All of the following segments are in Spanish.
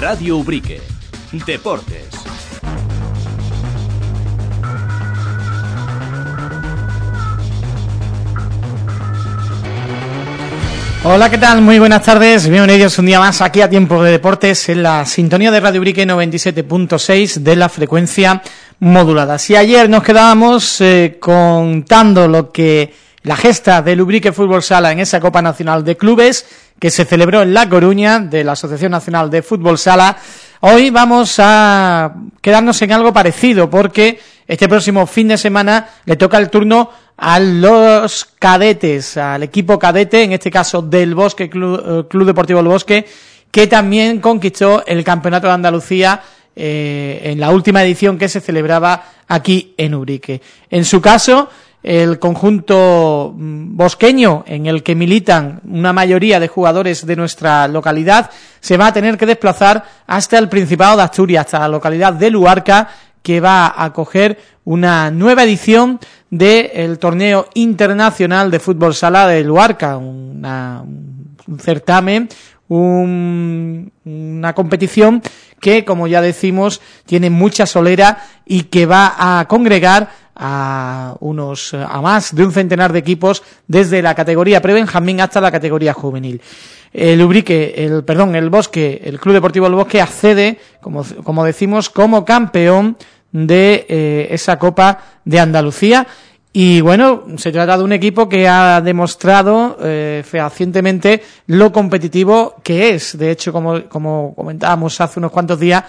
Radio Ubrique. Deportes. Hola, ¿qué tal? Muy buenas tardes, bienvenidos un día más aquí a Tiempo de Deportes en la sintonía de Radio Brique 97.6 de la frecuencia modulada. Si ayer nos quedábamos eh, contando lo que la gesta del Ubrique Fútbol Sala en esa Copa Nacional de Clubes que se celebró en La Coruña de la Asociación Nacional de Fútbol Sala, hoy vamos a quedarnos en algo parecido porque este próximo fin de semana le toca el turno a los cadetes, al equipo cadete, en este caso del Bosque, Club, eh, Deportivo del Bosque, que también conquistó el Campeonato de Andalucía eh, en la última edición que se celebraba aquí en Urique. En su caso, el conjunto mm, bosqueño en el que militan una mayoría de jugadores de nuestra localidad se va a tener que desplazar hasta el Principado de Asturias, hasta la localidad de Luarca, que va a acoger una nueva edición del torneo internacional de fútbol sala de Luarca, una, un certamen, un, una competición que, como ya decimos, tiene mucha solera y que va a congregar a unos a más de un centenar de equipos desde la categoría pre-Benjamín hasta la categoría juvenil. El Ubrique, el perdón, el Bosque, el Club Deportivo del Bosque accede, como, como decimos, como campeón de eh, esa Copa de Andalucía y bueno, se trata de un equipo que ha demostrado eh, fehacientemente lo competitivo que es. De hecho, como, como comentábamos hace unos cuantos días,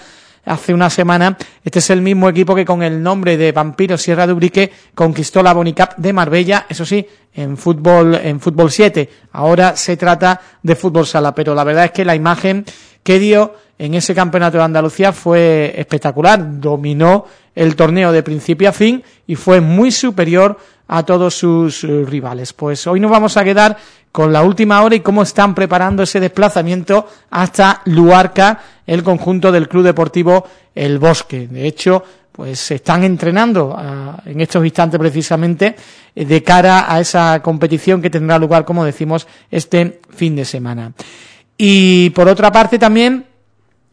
hace una semana, este es el mismo equipo que con el nombre de Vampiro Sierra de Ubrique conquistó la Bonicap de Marbella, eso sí, en fútbol en fútbol 7. Ahora se trata de fútbol sala, pero la verdad es que la imagen que dio en ese campeonato de Andalucía fue espectacular, dominó el torneo de principio a fin y fue muy superior a todos sus eh, rivales. Pues hoy nos vamos a quedar con la última hora y cómo están preparando ese desplazamiento hasta Luarca, el conjunto del Club Deportivo El Bosque. De hecho, pues se están entrenando ah, en estos instantes precisamente eh, de cara a esa competición que tendrá lugar, como decimos, este fin de semana. Y por otra parte también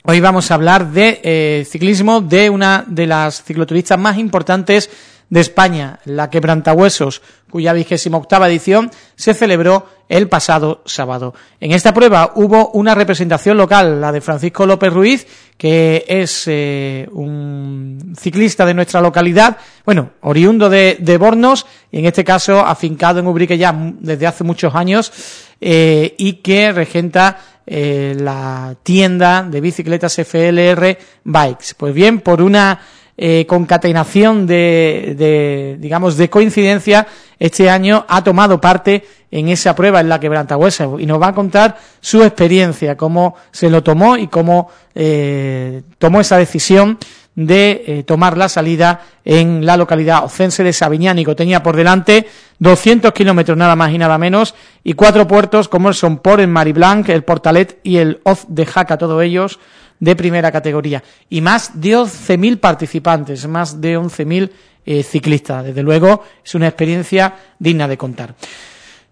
Hoy vamos a hablar de eh, ciclismo de una de las cicloturistas más importantes de España, la Quebrantahuesos, cuya vigésima octava edición se celebró el pasado sábado. En esta prueba hubo una representación local, la de Francisco López Ruiz, que es eh, un ciclista de nuestra localidad, bueno, oriundo de, de, Bornos, y en este caso afincado en Ubrique ya desde hace muchos años, eh, y que regenta eh, la tienda de bicicletas FLR Bikes. Pues bien, por una eh, concatenación de, de, digamos, de coincidencia, este año ha tomado parte en esa prueba en la quebrantahuesa y nos va a contar su experiencia, cómo se lo tomó y cómo eh, tomó esa decisión de eh, tomar la salida en la localidad ocense de Sabiñánico. Tenía por delante 200 kilómetros nada más y nada menos y cuatro puertos como el Sompor, el Mariblanc, el Portalet y el Oz de Jaca, todos ellos de primera categoría. Y más de 11.000 participantes, más de 11.000 eh, ciclistas. Desde luego es una experiencia digna de contar.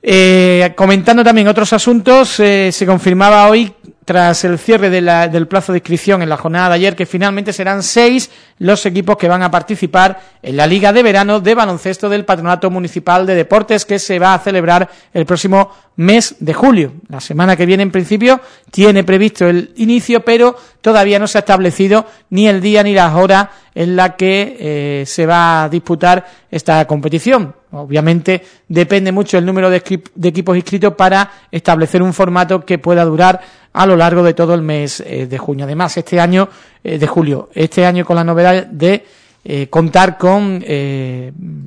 Eh, comentando también otros asuntos, eh, se confirmaba hoy tras el cierre del plazo de inscripción en la jornada de ayer, que finalmente serán seis los equipos que van a participar en la Liga de Verano de Baloncesto del Patronato Municipal de Deportes, que se va a celebrar el próximo mes de julio. La semana que viene, en principio, tiene previsto el inicio, pero todavía no se ha establecido ni el día ni la hora en la que eh, se va a disputar esta competición. Obviamente depende mucho el número de, equipos inscritos para establecer un formato que pueda durar a lo largo de todo el mes eh, de junio. Además, este año, eh, de julio, este año con la novedad de eh, contar con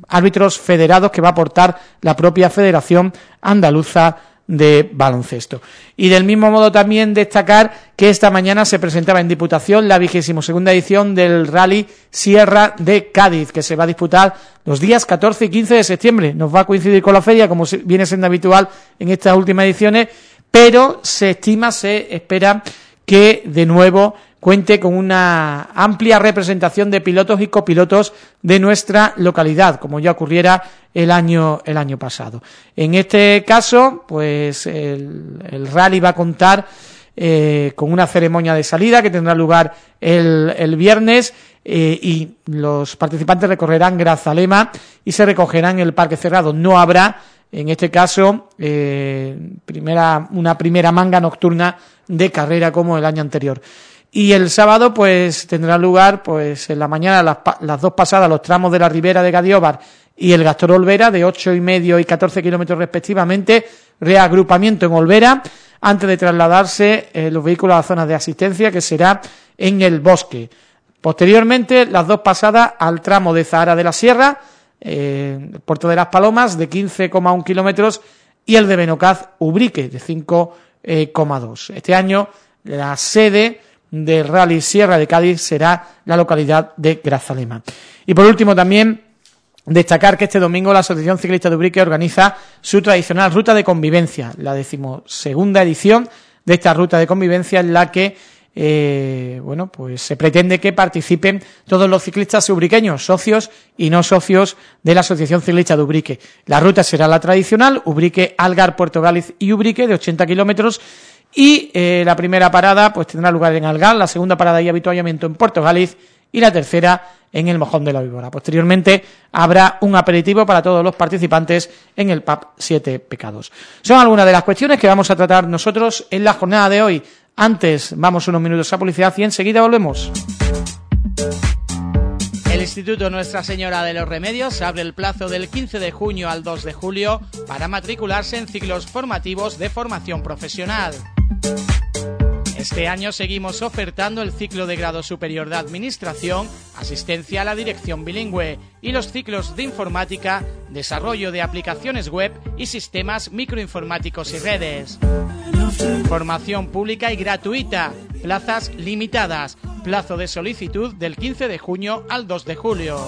árbitros federados que va a aportar la propia Federación Andaluza de baloncesto. Y del mismo modo también destacar que esta mañana se presentaba en Diputación la vigésimo segunda edición del Rally Sierra de Cádiz, que se va a disputar los días 14 y 15 de septiembre. Nos va a coincidir con la feria, como viene siendo habitual en estas últimas ediciones, pero se estima, se espera que de nuevo cuente con una amplia representación de pilotos y copilotos de nuestra localidad, como ya ocurriera el año el año pasado. En este caso, pues el, rally va a contar eh, con una ceremonia de salida que tendrá lugar el, el viernes eh, y los participantes recorrerán Grazalema y se recogerán en el Parque Cerrado. No habrá, en este caso, eh, primera, una primera manga nocturna de carrera como el año anterior. Y el sábado, pues, tendrá lugar, pues, en la mañana las, las dos pasadas, los tramos de la Ribera de Gadiobar y el Gastor Olvera, de ocho y medio y 14 kilómetros respectivamente, reagrupamiento en Olvera, antes de trasladarse eh, los vehículos a zonas de asistencia, que será en el bosque. Posteriormente, las dos pasadas al tramo de Zahara de la Sierra, eh, Puerto de las Palomas, de 15,1 kilómetros, y el de Benocaz Ubrique, de 5,2. Este año, la sede del Rally Sierra de Cádiz será la localidad de Grazalema. Y por último, también destacar que este domingo la Asociación Ciclista de Ubrique organiza su tradicional ruta de convivencia, la decimosegunda edición de esta ruta de convivencia en la que eh, bueno, pues se pretende que participen todos los ciclistas ubriqueños, socios y no socios de la Asociación Ciclista de Ubrique. La ruta será la tradicional, Ubrique, Algar, Puerto Gáliz y Ubrique, de 80 kilómetros, y eh, la primera parada pues tendrá lugar en Algar, la segunda parada y habituallamiento en Puerto Gáliz y la tercera en el Mojón de la Víbora. Posteriormente habrá un aperitivo para todos los participantes en el PAP 7 Pecados. Son algunas de las cuestiones que vamos a tratar nosotros en la jornada de hoy. Antes, vamos unos minutos a publicidad y enseguida volvemos. El Instituto Nuestra Señora de los Remedios abre el plazo del 15 de junio al 2 de julio para matricularse en ciclos formativos de formación profesional. Este año seguimos ofertando el ciclo de grado superior de Administración, asistencia a la dirección bilingüe y los ciclos de informática, desarrollo de aplicaciones web y sistemas microinformáticos y redes. Formación pública y gratuita, plazas limitadas, plazo de solicitud del 15 de junio al 2 de julio.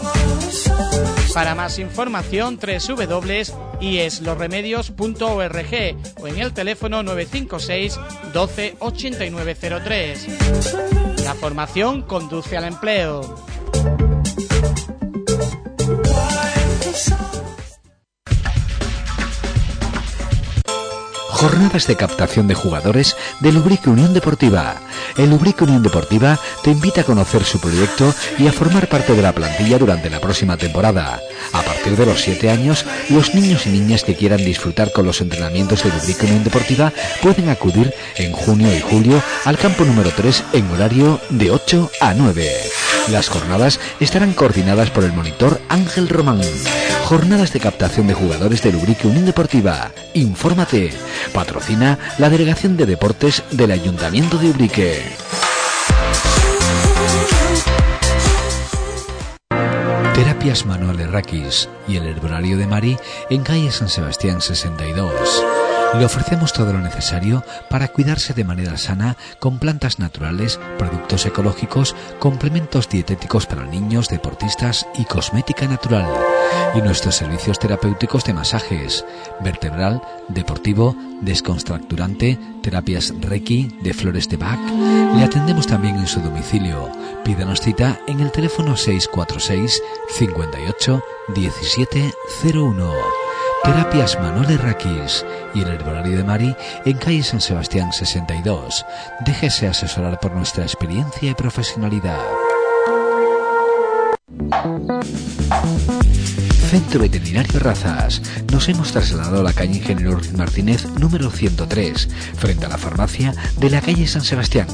Para más información, www.iesloremedios.org o en el teléfono 956 12 8903. La formación conduce al empleo. Jornadas de captación de jugadores de Lubrique Unión Deportiva. El Lubrique Unión Deportiva te invita a conocer su proyecto y a formar parte de la plantilla durante la próxima temporada. A partir de los 7 años, los niños y niñas que quieran disfrutar con los entrenamientos de Lubrique Unión Deportiva pueden acudir en junio y julio al campo número 3 en horario de 8 a 9. Las jornadas estarán coordinadas por el monitor Ángel Román. Jornadas de captación de jugadores de Lubrique Unión Deportiva. Infórmate. Patrocina la Delegación de Deportes del Ayuntamiento de Ubrique. Terapias Manuel Raquis y el Herbolario de Mari en calle San Sebastián 62. Le ofrecemos todo lo necesario para cuidarse de manera sana con plantas naturales, productos ecológicos, complementos dietéticos para niños, deportistas y cosmética natural. Y nuestros servicios terapéuticos de masajes, vertebral, deportivo, descontracturante, terapias Reiki, de flores de Bach. Le atendemos también en su domicilio. Pídanos cita en el teléfono 646 58 1701. Terapias Manuel Raquis y el Herbolario de Mari en calle San Sebastián 62. Déjese asesorar por nuestra experiencia y profesionalidad. Centro Veterinario Razas. Nos hemos trasladado a la calle Ingeniero Martínez número 103, frente a la farmacia de la calle San Sebastián,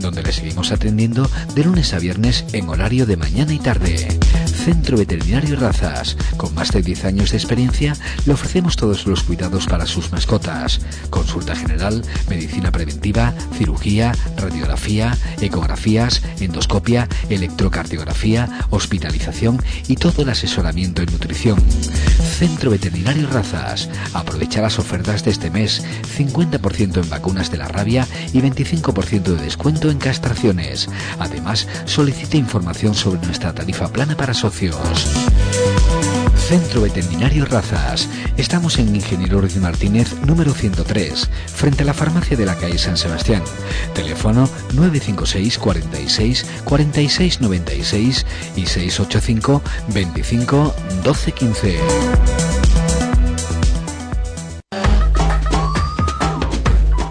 donde le seguimos atendiendo de lunes a viernes en horario de mañana y tarde. Centro Veterinario Razas. Con más de 10 años de experiencia, le ofrecemos todos los cuidados para sus mascotas. Consulta general, medicina preventiva, cirugía, radiografía, ecografías, endoscopia, electrocardiografía, hospitalización y todo el asesoramiento en nutrición. Centro Veterinario Razas. Aprovecha las ofertas de este mes. 50% en vacunas de la rabia y 25% de descuento en castraciones. Además, solicite información sobre nuestra tarifa plana para socios. Centro Veterinario Razas. Estamos en Ingeniero Ruiz Martínez, número 103, frente a la farmacia de la calle San Sebastián. Teléfono 956 46 46 96 y 685 25 12 15.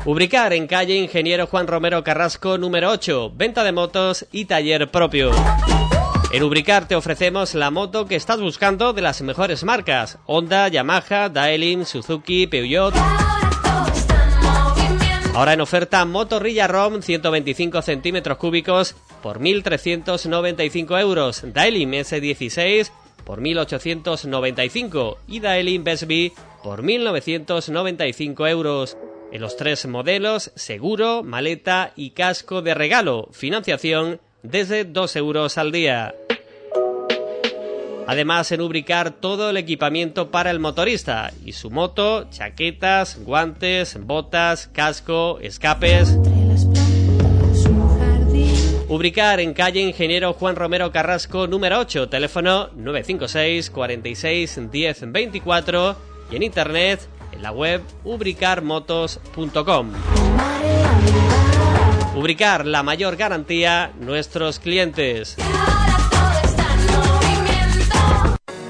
Ubricar en calle Ingeniero Juan Romero Carrasco número 8, venta de motos y taller propio. En Ubricar te ofrecemos la moto que estás buscando de las mejores marcas: Honda, Yamaha, Daelin, Suzuki, Peugeot. Ahora en oferta Motorrilla ROM 125 centímetros cúbicos por 1.395 euros, Daelin S16 por 1.895 y Daelin Besby por 1.995 euros. En los tres modelos, seguro, maleta y casco de regalo. Financiación desde 2 euros al día. Además, en Ubricar todo el equipamiento para el motorista y su moto, chaquetas, guantes, botas, casco, escapes. Ubricar en calle Ingeniero Juan Romero Carrasco número 8, teléfono 956 46 10 24 y en internet en la web ubricarmotos.com. Ubricar, la mayor garantía, nuestros clientes.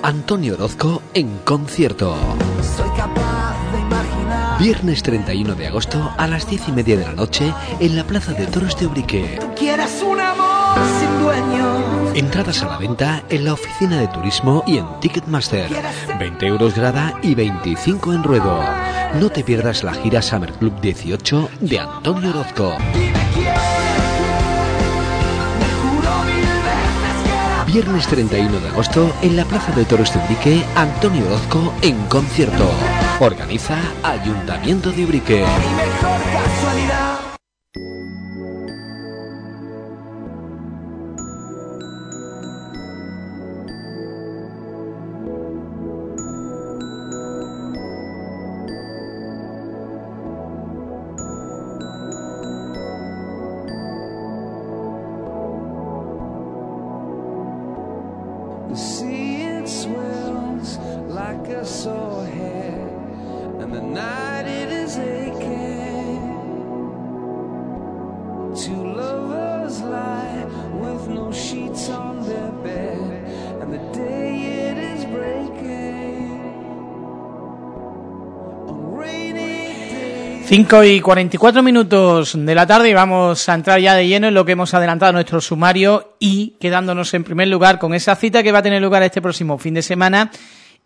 Antonio Orozco en concierto. Viernes 31 de agosto a las 10 y media de la noche en la Plaza de Toros de Ubrique. Entradas a la venta en la oficina de turismo y en Ticketmaster. 20 euros grada y 25 en ruedo. No te pierdas la gira Summer Club 18 de Antonio Orozco. Viernes 31 de agosto en la Plaza de Toros de Ubrique, Antonio Orozco en concierto. Organiza Ayuntamiento de Ubrique. Cinco y 44 minutos de la tarde y vamos a entrar ya de lleno en lo que hemos adelantado en nuestro sumario y quedándonos en primer lugar con esa cita que va a tener lugar este próximo fin de semana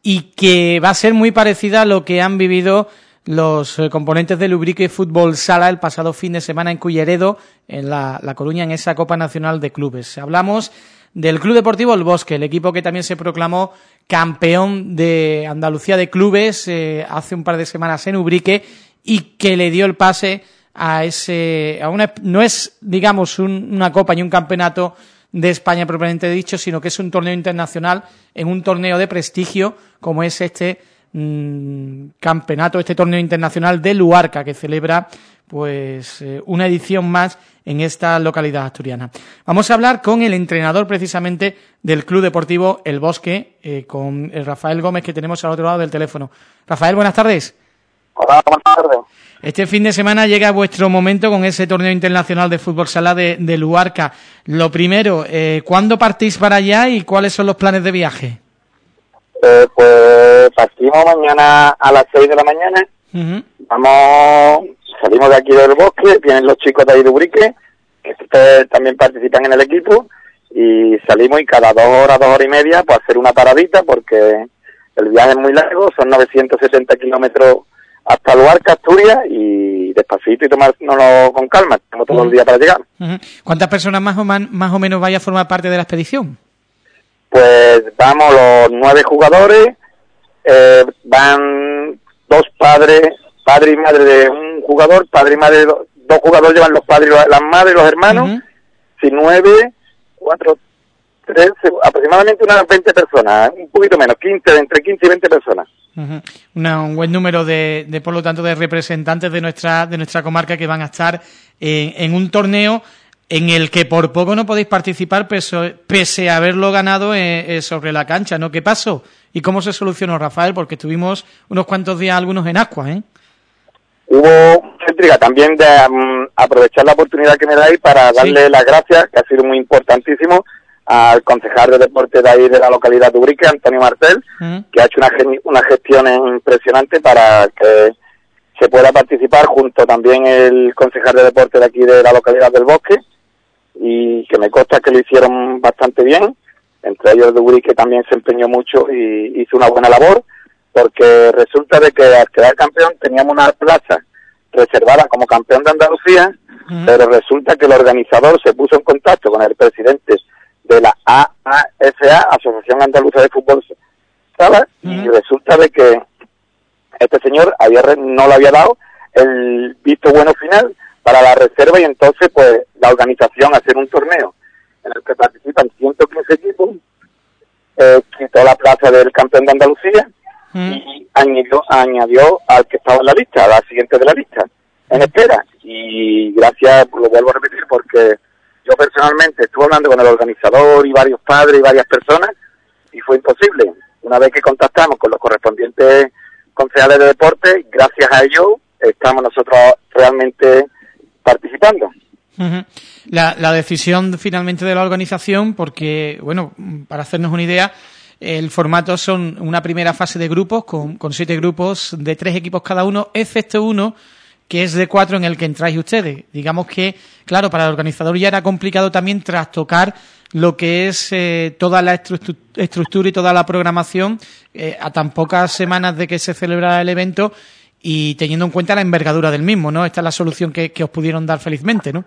y que va a ser muy parecida a lo que han vivido los eh, componentes del Ubrique Fútbol Sala el pasado fin de semana en Culleredo, en la, Coruña, en esa Copa Nacional de Clubes. Hablamos del Club Deportivo El Bosque, el equipo que también se proclamó campeón de Andalucía de clubes eh, hace un par de semanas en Ubrique y que le dio el pase a ese a una no es digamos una copa ni un campeonato de España propiamente dicho, sino que es un torneo internacional en un torneo de prestigio como es este mm, campeonato, este torneo internacional de Luarca que celebra pues eh, una edición más en esta localidad asturiana. Vamos a hablar con el entrenador precisamente del Club Deportivo El Bosque, eh, con el Rafael Gómez que tenemos al otro lado del teléfono. Rafael, buenas tardes. Hola, buenas tardes. Este fin de semana llega vuestro momento con ese torneo internacional de fútbol sala de, Luarca. Lo primero, eh, ¿cuándo partís para allá y cuáles son los planes de viaje? Eh, pues partimos mañana a las 6 de la mañana. Vamos, salimos de aquí del bosque, vienen los chicos de ahí de Ubrique, que también participan en el equipo, y salimos y cada dos horas, dos horas y media, pues hacer una paradita, porque el viaje es muy largo, son 970 kilómetros hasta Luarca, Asturias, y despacito y tomárnoslo con calma. Tenemos todo el día para llegar. ¿Cuántas personas más o, más o menos vaya a formar parte de la expedición? Pues vamos los nueve jugadores, eh, van dos padres, padre y madre de un jugador, padre y madre, dos, dos jugadores llevan los padres, las madres, los hermanos, si nueve, cuatro, tres, aproximadamente unas 20 personas, un poquito menos, 15, entre 15 y 20 personas un buen número de, de, por lo tanto, de representantes de nuestra, de nuestra comarca que van a estar en, un torneo en el que por poco no podéis participar pese, a haberlo ganado eh, eh, sobre la cancha, ¿no? ¿Qué pasó? ¿Y cómo se solucionó, Rafael? Porque estuvimos unos cuantos días algunos en Ascua, ¿eh? Hubo intriga también de mm, aprovechar la oportunidad que me dais para darle las gracias, que ha sido muy importantísimo, al concejal de deporte de ahí de la localidad de Ubrique, Antonio Martel, mm. que ha hecho una, una gestión impresionante para que se pueda participar junto también el concejal de deporte de aquí de la localidad del Bosque y que me consta que lo hicieron bastante bien, entre ellos de que también se empeñó mucho y hizo una buena labor, porque resulta de que al quedar campeón teníamos una plaza reservada como campeón de Andalucía, pero resulta que el organizador se puso en contacto con el presidente de la AAFA, Asociación Andaluza de Fútbol Sala, y resulta de que este señor había no le había dado el visto bueno final para la reserva y entonces pues la organización hacer un torneo en el que participan 115 equipos eh, quitó la plaza del campeón de Andalucía y añadió, añadió al que estaba en la lista, a la siguiente de la lista, en espera. Y gracias, lo vuelvo a repetir, porque yo personalmente estuve hablando con el organizador y varios padres y varias personas y fue imposible. Una vez que contactamos con los correspondientes concejales de deporte, gracias a ellos estamos nosotros realmente participando. la, la decisión finalmente de la organización, porque, bueno, para hacernos una idea, el formato son una primera fase de grupos con, con siete grupos de tres equipos cada uno, excepto uno que es de cuatro en el que entráis ustedes. Digamos que, claro, para el organizador ya era complicado también trastocar lo que es eh, toda la estructura y toda la programación eh, a tan pocas semanas de que se celebrara el evento y teniendo en cuenta la envergadura del mismo, ¿no? Esta es la solución que, que os pudieron dar felizmente, ¿no?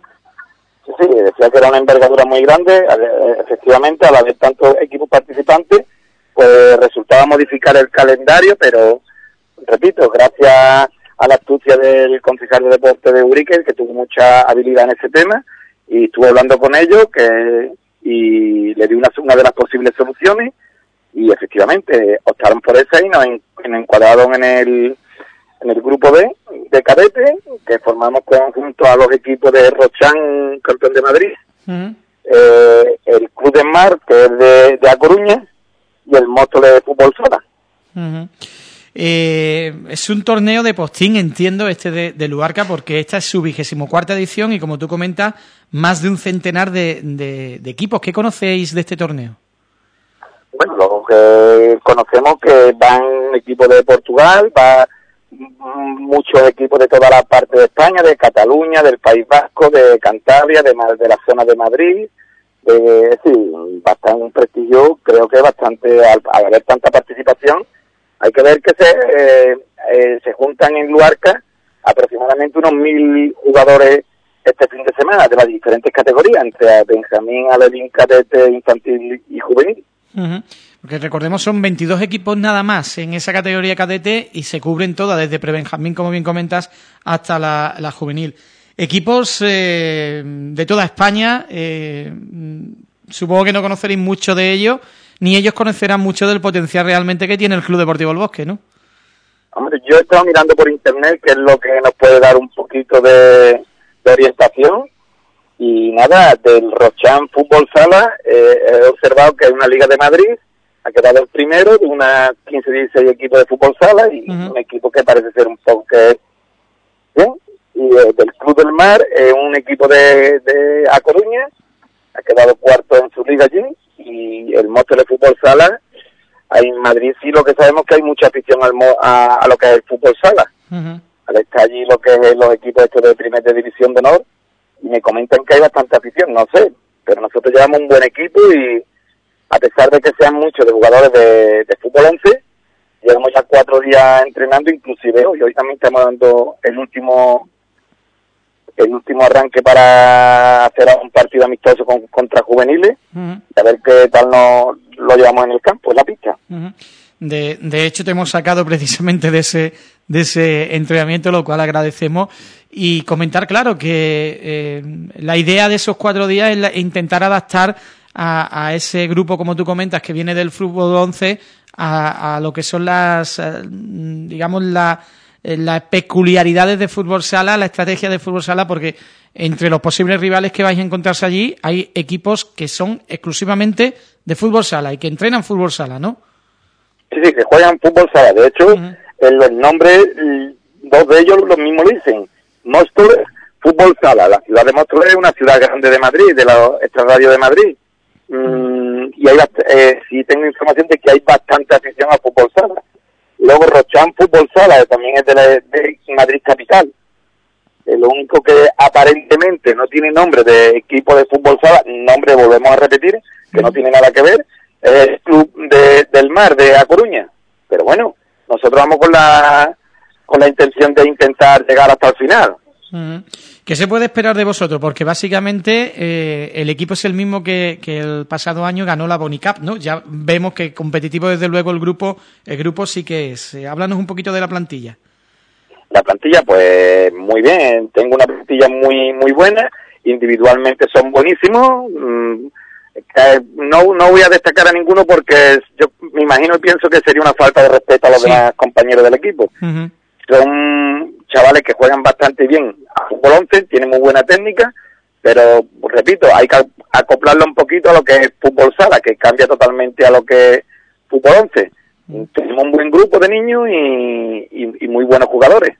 Sí, decía que era una envergadura muy grande, efectivamente, a la vez tantos equipos participantes, pues resultaba modificar el calendario, pero, repito, gracias a la astucia del concejal de deporte de Urique, que tuvo mucha habilidad en ese tema, y estuve hablando con ellos que y le di una, una de las posibles soluciones y efectivamente optaron por esa y nos encuadraron en el en el grupo B de cadete, que formamos conjunto a los equipos de Rochán, campeón de Madrid, eh, el Club de Mar, que es de, de A Coruña, y el Móstoles de Fútbol Sala. Eh, es un torneo de postín, entiendo, este de, de, Luarca, porque esta es su vigésimo cuarta edición y, como tú comentas, más de un centenar de, equipos. ¿Qué conocéis de este torneo? Bueno, lo que conocemos que van equipos de Portugal, va muchos equipos de toda la parte de España, de Cataluña, del País Vasco, de Cantabria, de, la zona de Madrid, de, sí, bastante un prestigio, creo que bastante, al, haber tanta participación, hay que ver que se, eh, eh, se juntan en Luarca aproximadamente unos mil jugadores este fin de semana de las diferentes categorías, entre Benjamín, Alevín, Cadete, Infantil y Juvenil. Porque recordemos, son 22 equipos nada más en esa categoría cadete y se cubren todas, desde prebenjamín, como bien comentas, hasta la, juvenil. Equipos eh, de toda España, eh, supongo que no conoceréis mucho de ellos, ni ellos conocerán mucho del potencial realmente que tiene el Club Deportivo El Bosque, ¿no? Hombre, yo he estado mirando por internet, que es lo que nos puede dar un poquito de, orientación, y nada, del Rochán Fútbol Sala eh, he observado que hay una Liga de Madrid ha quedado el primero de unas 15, 16 equipos de fútbol sala y un equipo que parece ser un poco que bien. Y eh, del Club del Mar, eh, un equipo de, de A Coruña, ha quedado cuarto en su liga allí y el monstruo de fútbol sala, ahí en Madrid sí lo que sabemos que hay mucha afición al a, a, lo que es el fútbol sala. Al estar allí lo que es los equipos estos de primera división de honor y me comentan que hay bastante afición, no sé, pero nosotros llevamos un buen equipo y a pesar de que sean muchos de jugadores de, fútbol 11, llevamos ya cuatro días entrenando, inclusive hoy, hoy también estamos dando el último el último arranque para hacer un partido amistoso contra juveniles, a ver qué tal nos lo llevamos en el campo, en la pista. de, de hecho, te hemos sacado precisamente de ese, de ese entrenamiento, lo cual agradecemos. Y comentar, claro, que eh, la idea de esos cuatro días es intentar adaptar a, ese grupo, como tú comentas, que viene del fútbol 11, a, lo que son las, eh, digamos, eh, las peculiaridades de fútbol sala, la estrategia de fútbol sala, porque entre los posibles rivales que vais a encontrarse allí hay equipos que son exclusivamente de fútbol sala y que entrenan fútbol sala, ¿no? Sí, sí, que juegan fútbol sala. De hecho, en los nombres, dos de ellos los mismos dicen. Móstoles, fútbol sala. La ciudad de Móstoles es una ciudad grande de Madrid, de la extrarradio de Madrid. Mm, y hay, eh, sí tengo información de que hay bastante afición al fútbol sala. Luego Rochán Fútbol Sala, que también es de, de Madrid Capital. lo único que aparentemente no tiene nombre de equipo de fútbol sala, nombre volvemos a repetir, que no tiene nada que ver, es el Club de, del Mar de A Coruña. Pero bueno, nosotros vamos con la, con la intención de intentar llegar hasta el final. ¿Qué se puede esperar de vosotros? Porque básicamente eh, el equipo es el mismo que, el pasado año ganó la Bonicap, ¿no? Ya vemos que competitivo desde luego el grupo, el grupo sí que es. Eh, háblanos un poquito de la plantilla. La plantilla, pues muy bien. Tengo una plantilla muy muy buena. Individualmente son buenísimos. Mm, no, no voy a destacar a ninguno porque yo me imagino y pienso que sería una falta de respeto a los demás compañeros del equipo. Son chavales que juegan bastante bien a fútbol 11, tienen muy buena técnica, pero repito, hay que acoplarlo un poquito a lo que es fútbol sala, que cambia totalmente a lo que es fútbol 11. Tenemos un buen grupo de niños y, muy buenos jugadores.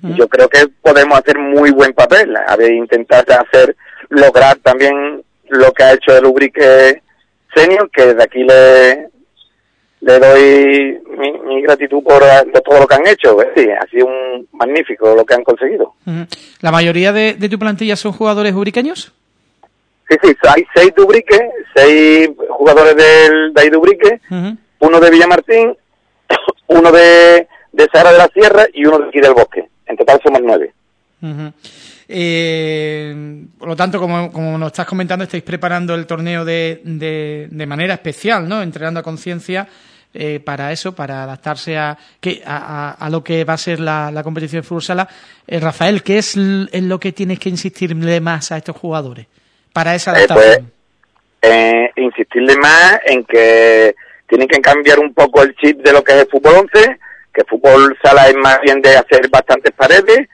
Yo creo que podemos hacer muy buen papel, a ver, intentar hacer, lograr también lo que ha hecho el Ubrique Senior, que de aquí le, le doy mi, gratitud por, todo lo que han hecho. Sí, ha sido un magnífico lo que han conseguido. ¿La mayoría de, tu plantilla son jugadores ubriqueños? Sí, sí, hay seis de Ubrique, seis jugadores del, de ahí de Ubrique, uno de Villamartín, uno de, de Sara de la Sierra y uno de aquí del Bosque. En total somos nueve. Eh, por lo tanto, como, como, nos estás comentando, estáis preparando el torneo de, de, de manera especial, ¿no? Entrenando a conciencia eh, para eso, para adaptarse a, que, a, lo que va a ser la, competición de fútbol sala. Eh, Rafael, ¿qué es lo que tienes que insistirle más a estos jugadores para esa eh, pues, adaptación? Pues, insistirle más en que tienen que cambiar un poco el chip de lo que es el fútbol 11, que el fútbol sala es más bien de hacer bastantes paredes,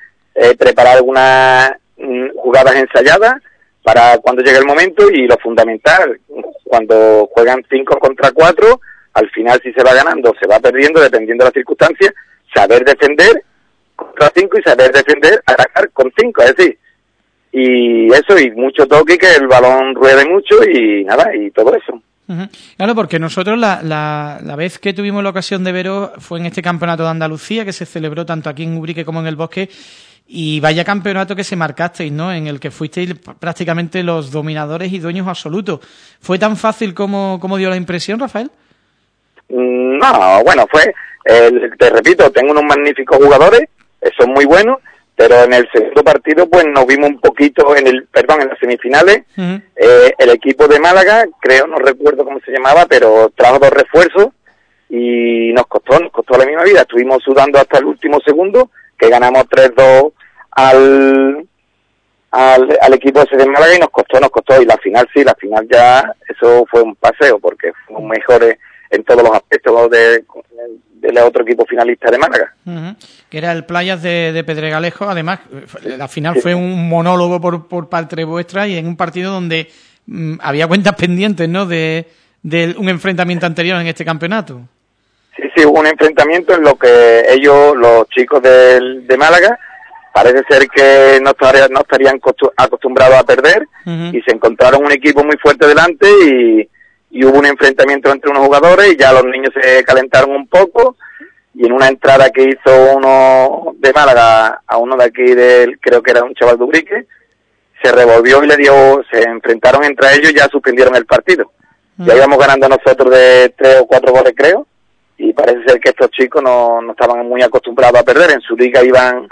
preparar algunas mm, jugadas ensayadas para cuando llegue el momento y lo fundamental, cuando juegan 5 contra 4, al final si se va ganando, se va perdiendo, dependiendo de las circunstancias, saber defender contra cinco y saber defender, atacar con cinco, es decir, y eso, y mucho toque, que el balón ruede mucho y nada, y todo eso. Claro, porque nosotros la, la, la, vez que tuvimos la ocasión de veros fue en este campeonato de Andalucía, que se celebró tanto aquí en Ubrique como en el Bosque, y vaya campeonato que se marcasteis, ¿no? En el que fuisteis prácticamente los dominadores y dueños absolutos. ¿Fue tan fácil como, como dio la impresión, Rafael? Mm, no, bueno, fue, te repito, tengo unos magníficos jugadores, son muy buenos, pero en el segundo partido pues nos vimos un poquito en el, perdón, en las semifinales, eh, el equipo de Málaga, creo, no recuerdo cómo se llamaba, pero trajo dos refuerzos y nos costó, nos costó la misma vida, estuvimos sudando hasta el último segundo, que ganamos 3-2 al, al, al, equipo ese de Málaga y nos costó, nos costó, y la final sí, la final ya, eso fue un paseo, porque fuimos mejores en todos los aspectos de, del otro equipo finalista de Málaga. Que era el Playas de, Pedregalejo. Además, la final fue un monólogo por, por parte vuestra y en un partido donde mm, había cuentas pendientes, ¿no? De, un enfrentamiento anterior en este campeonato. Sí, sí, hubo un enfrentamiento en lo que ellos, los chicos de, de Málaga, parece ser que no estarían, no estarían acostumbrados a perder y se encontraron un equipo muy fuerte delante y, y hubo un enfrentamiento entre unos jugadores y ya los niños se calentaron un poco y en una entrada que hizo uno de Málaga a uno de aquí del creo que era un chaval de Ubrique se revolvió y le dio se enfrentaron entre ellos y ya suspendieron el partido ya mm. íbamos ganando nosotros de tres o cuatro goles creo y parece ser que estos chicos no, no estaban muy acostumbrados a perder. En su liga iban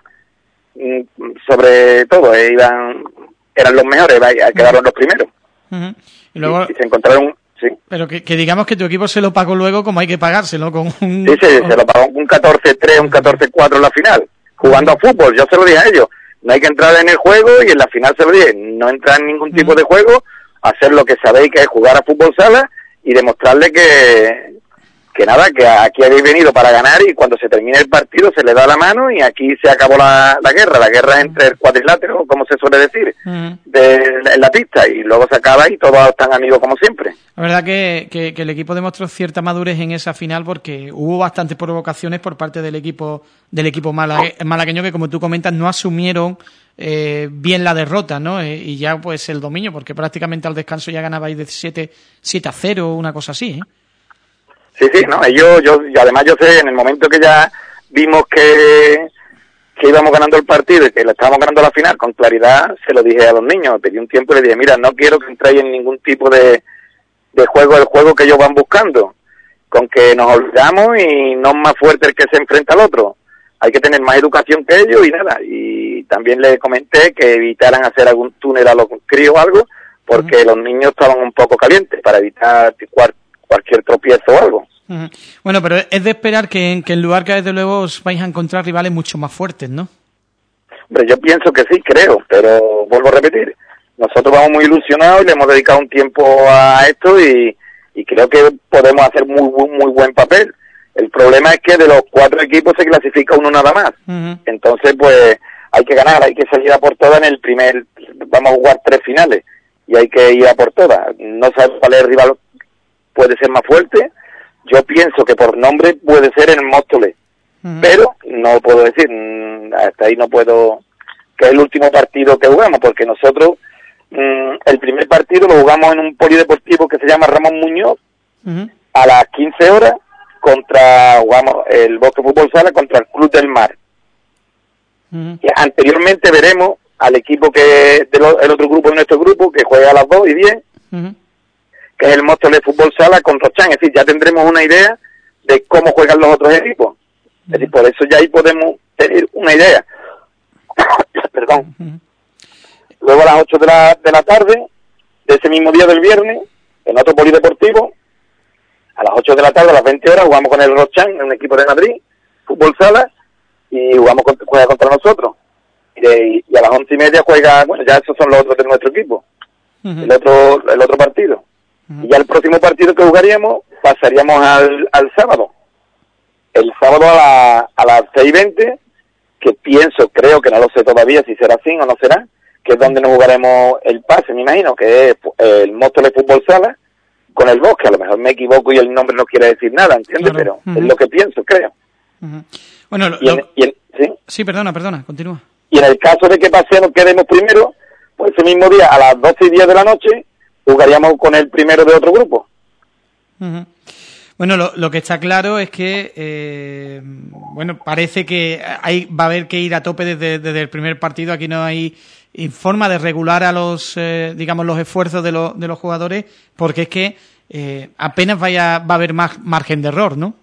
mm, sobre todo eh, iban eran los mejores quedaron los primeros. Y luego y se encontraron pero que, digamos que tu equipo se lo pagó luego como hay que pagárselo con un... Sí, sí, se lo pagó un 14-3, un 14-4 en la final, jugando a fútbol, yo se lo dije a ellos, no hay que entrar en el juego y en la final se lo dije, no entrar en ningún tipo de juego, hacer lo que sabéis que es jugar a fútbol sala y demostrarle que, que nada, que aquí habéis venido para ganar y cuando se termine el partido se le da la mano y aquí se acabó la, guerra. La guerra entre el cuadrilátero, como se suele decir, de, en la pista y luego se acaba y todos están amigos como siempre. La verdad que, que, el equipo demostró cierta madurez en esa final porque hubo bastantes provocaciones por parte del equipo del equipo malagueño que, como tú comentas, no asumieron eh, bien la derrota, ¿no? Eh, y ya pues el dominio, porque prácticamente al descanso ya ganabais de 7, 7 a 0, una cosa así, ¿eh? Sí, sí, no, yo, yo, además yo sé, en el momento que ya vimos que, que íbamos ganando el partido y que le estábamos ganando la final, con claridad se lo dije a los niños, pedí un tiempo y le dije, mira, no quiero que entréis en ningún tipo de, de juego, el juego que ellos van buscando, con que nos olvidamos y no es más fuerte el que se enfrenta al otro. Hay que tener más educación que ellos y nada. Y también le comenté que evitaran hacer algún túnel a los críos o algo, porque los niños estaban un poco calientes para evitar cualquier tropiezo o algo. Bueno, pero es de esperar que, en, que en lugar que desde luego os vais a encontrar rivales mucho más fuertes, ¿no? Hombre, yo pienso que sí, creo, pero vuelvo a repetir, nosotros vamos muy ilusionados y le hemos dedicado un tiempo a esto y, creo que podemos hacer muy, muy, buen papel. El problema es que de los cuatro equipos se clasifica uno nada más. Entonces, pues hay que ganar, hay que salir a por todas en el primer, vamos a jugar tres finales y hay que ir a por todas. No sabes cuál es el rival puede ser más fuerte. Yo pienso que por nombre puede ser el Móstoles, pero no puedo decir, mm, hasta ahí no puedo, que es el último partido que jugamos, porque nosotros mm, el primer partido lo jugamos en un polideportivo que se llama Ramón Muñoz, a las 15 horas, contra, jugamos el Bosque Fútbol Sala contra el Club del Mar. y anteriormente veremos al equipo que del el otro grupo de nuestro grupo que juega a las 2 y 10 que es el Móstoles Fútbol Sala con Rochán. Es decir, ya tendremos una idea de cómo juegan los otros equipos. Es decir, por eso ya ahí podemos tener una idea. Perdón. Luego a las 8 de la, de la tarde, de ese mismo día del viernes, en otro polideportivo, a las 8 de la tarde, a las 20 horas, jugamos con el Rochán, un equipo de Madrid, fútbol sala, y jugamos juega contra nosotros. Y, a las once y media juega, bueno, ya esos son los otros de nuestro equipo, el otro el otro partido. Y ya el próximo partido que jugaríamos pasaríamos al, al sábado. El sábado a, la, a las 6.20, que pienso, creo que no lo sé todavía si será así o no será, que es donde nos jugaremos el pase, me imagino, que es el Móstoles Fútbol Sala con el Bosque. A lo mejor me equivoco y el nombre no quiere decir nada, ¿entiendes? Pero es lo que pienso, creo. Bueno, ¿sí? perdona, perdona, continúa. Y en el caso de que pasemos, quedemos primero, pues ese mismo día a las 12 y 10 de la noche jugaríamos con el primero de otro grupo. Bueno, lo, que está claro es que, eh, bueno, parece que hay, va a haber que ir a tope desde, el primer partido. Aquí no hay forma de regular a los, eh, digamos, los esfuerzos de, los, de los jugadores, porque es que eh, apenas vaya, va a haber más margen de error, ¿no?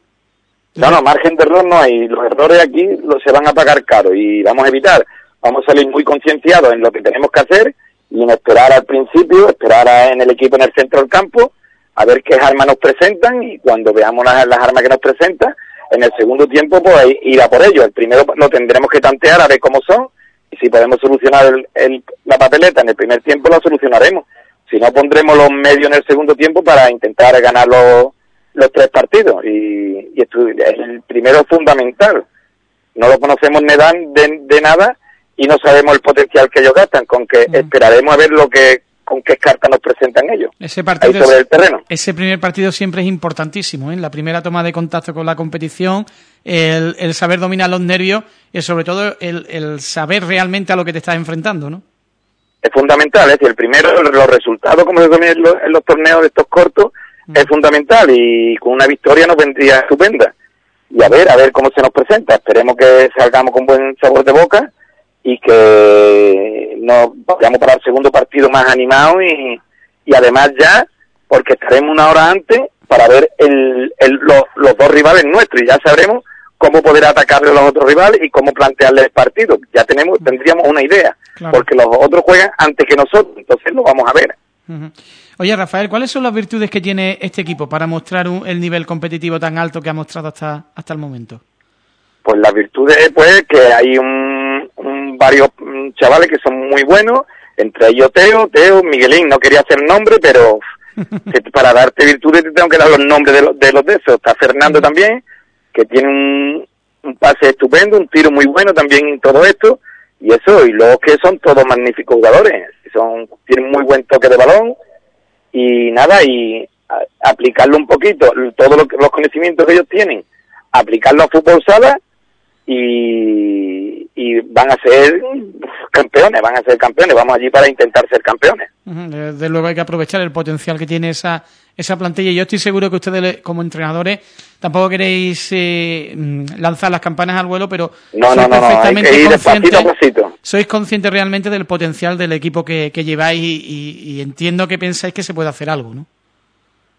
No, no, margen de error no hay. Los errores aquí se van a pagar caro y vamos a evitar. Vamos a salir muy concienciados en lo que tenemos que hacer y en esperar al principio, esperar en el equipo en el centro del campo, a ver qué armas nos presentan y cuando veamos las, armas que nos presentan, en el segundo tiempo pues ir a por ello. El primero lo tendremos que tantear a ver cómo son y si podemos solucionar el, la papeleta en el primer tiempo lo solucionaremos. Si no pondremos los medios en el segundo tiempo para intentar ganar los, los tres partidos y, y el primero fundamental. No lo conocemos de, de nada y no sabemos el potencial que ellos gastan, con que esperaremos a ver lo que con qué cartas nos presentan ellos ese partido sobre el terreno. Ese primer partido siempre es importantísimo, ¿eh? la primera toma de contacto con la competición, el, el saber dominar los nervios y sobre todo el, el, saber realmente a lo que te estás enfrentando, ¿no? Es fundamental, es decir, el primero, los resultados como se en los, en los torneos de estos cortos, es fundamental y con una victoria nos vendría estupenda. Y a ver, a ver cómo se nos presenta. Esperemos que salgamos con buen sabor de boca y que nos vayamos para el segundo partido más animado y, y además ya, porque estaremos una hora antes para ver el, el, los, dos rivales nuestros y ya sabremos cómo poder atacarle a los otros rivales y cómo plantearle el partido. Ya tenemos, tendríamos una idea, porque los otros juegan antes que nosotros, entonces lo vamos a ver. Oye, Rafael, ¿cuáles son las virtudes que tiene este equipo para mostrar el nivel competitivo tan alto que ha mostrado hasta, hasta el momento? Pues las virtudes, pues, que hay un varios mm, chavales que son muy buenos, entre ellos Teo, Teo, Miguelín, no quería hacer nombre, pero para darte virtudes te tengo que dar los nombres de los de, los de esos. Está Fernando también, que tiene un, pase estupendo, un tiro muy bueno también en todo esto, y eso, y luego que son todos magníficos jugadores, son tienen muy buen toque de balón, y nada, y aplicarlo un poquito, todos los conocimientos que ellos tienen, aplicarlo a fútbol sala, y, y van a ser campeones, van a ser campeones, vamos allí para intentar ser campeones. Desde luego hay que aprovechar el potencial que tiene esa esa plantilla. Yo estoy seguro que ustedes, como entrenadores, tampoco queréis eh, mm, lanzar las campanas al vuelo, pero no, sois perfectamente conscientes, sois conscientes realmente del potencial del equipo que, lleváis y, entiendo que pensáis que se puede hacer algo, ¿no?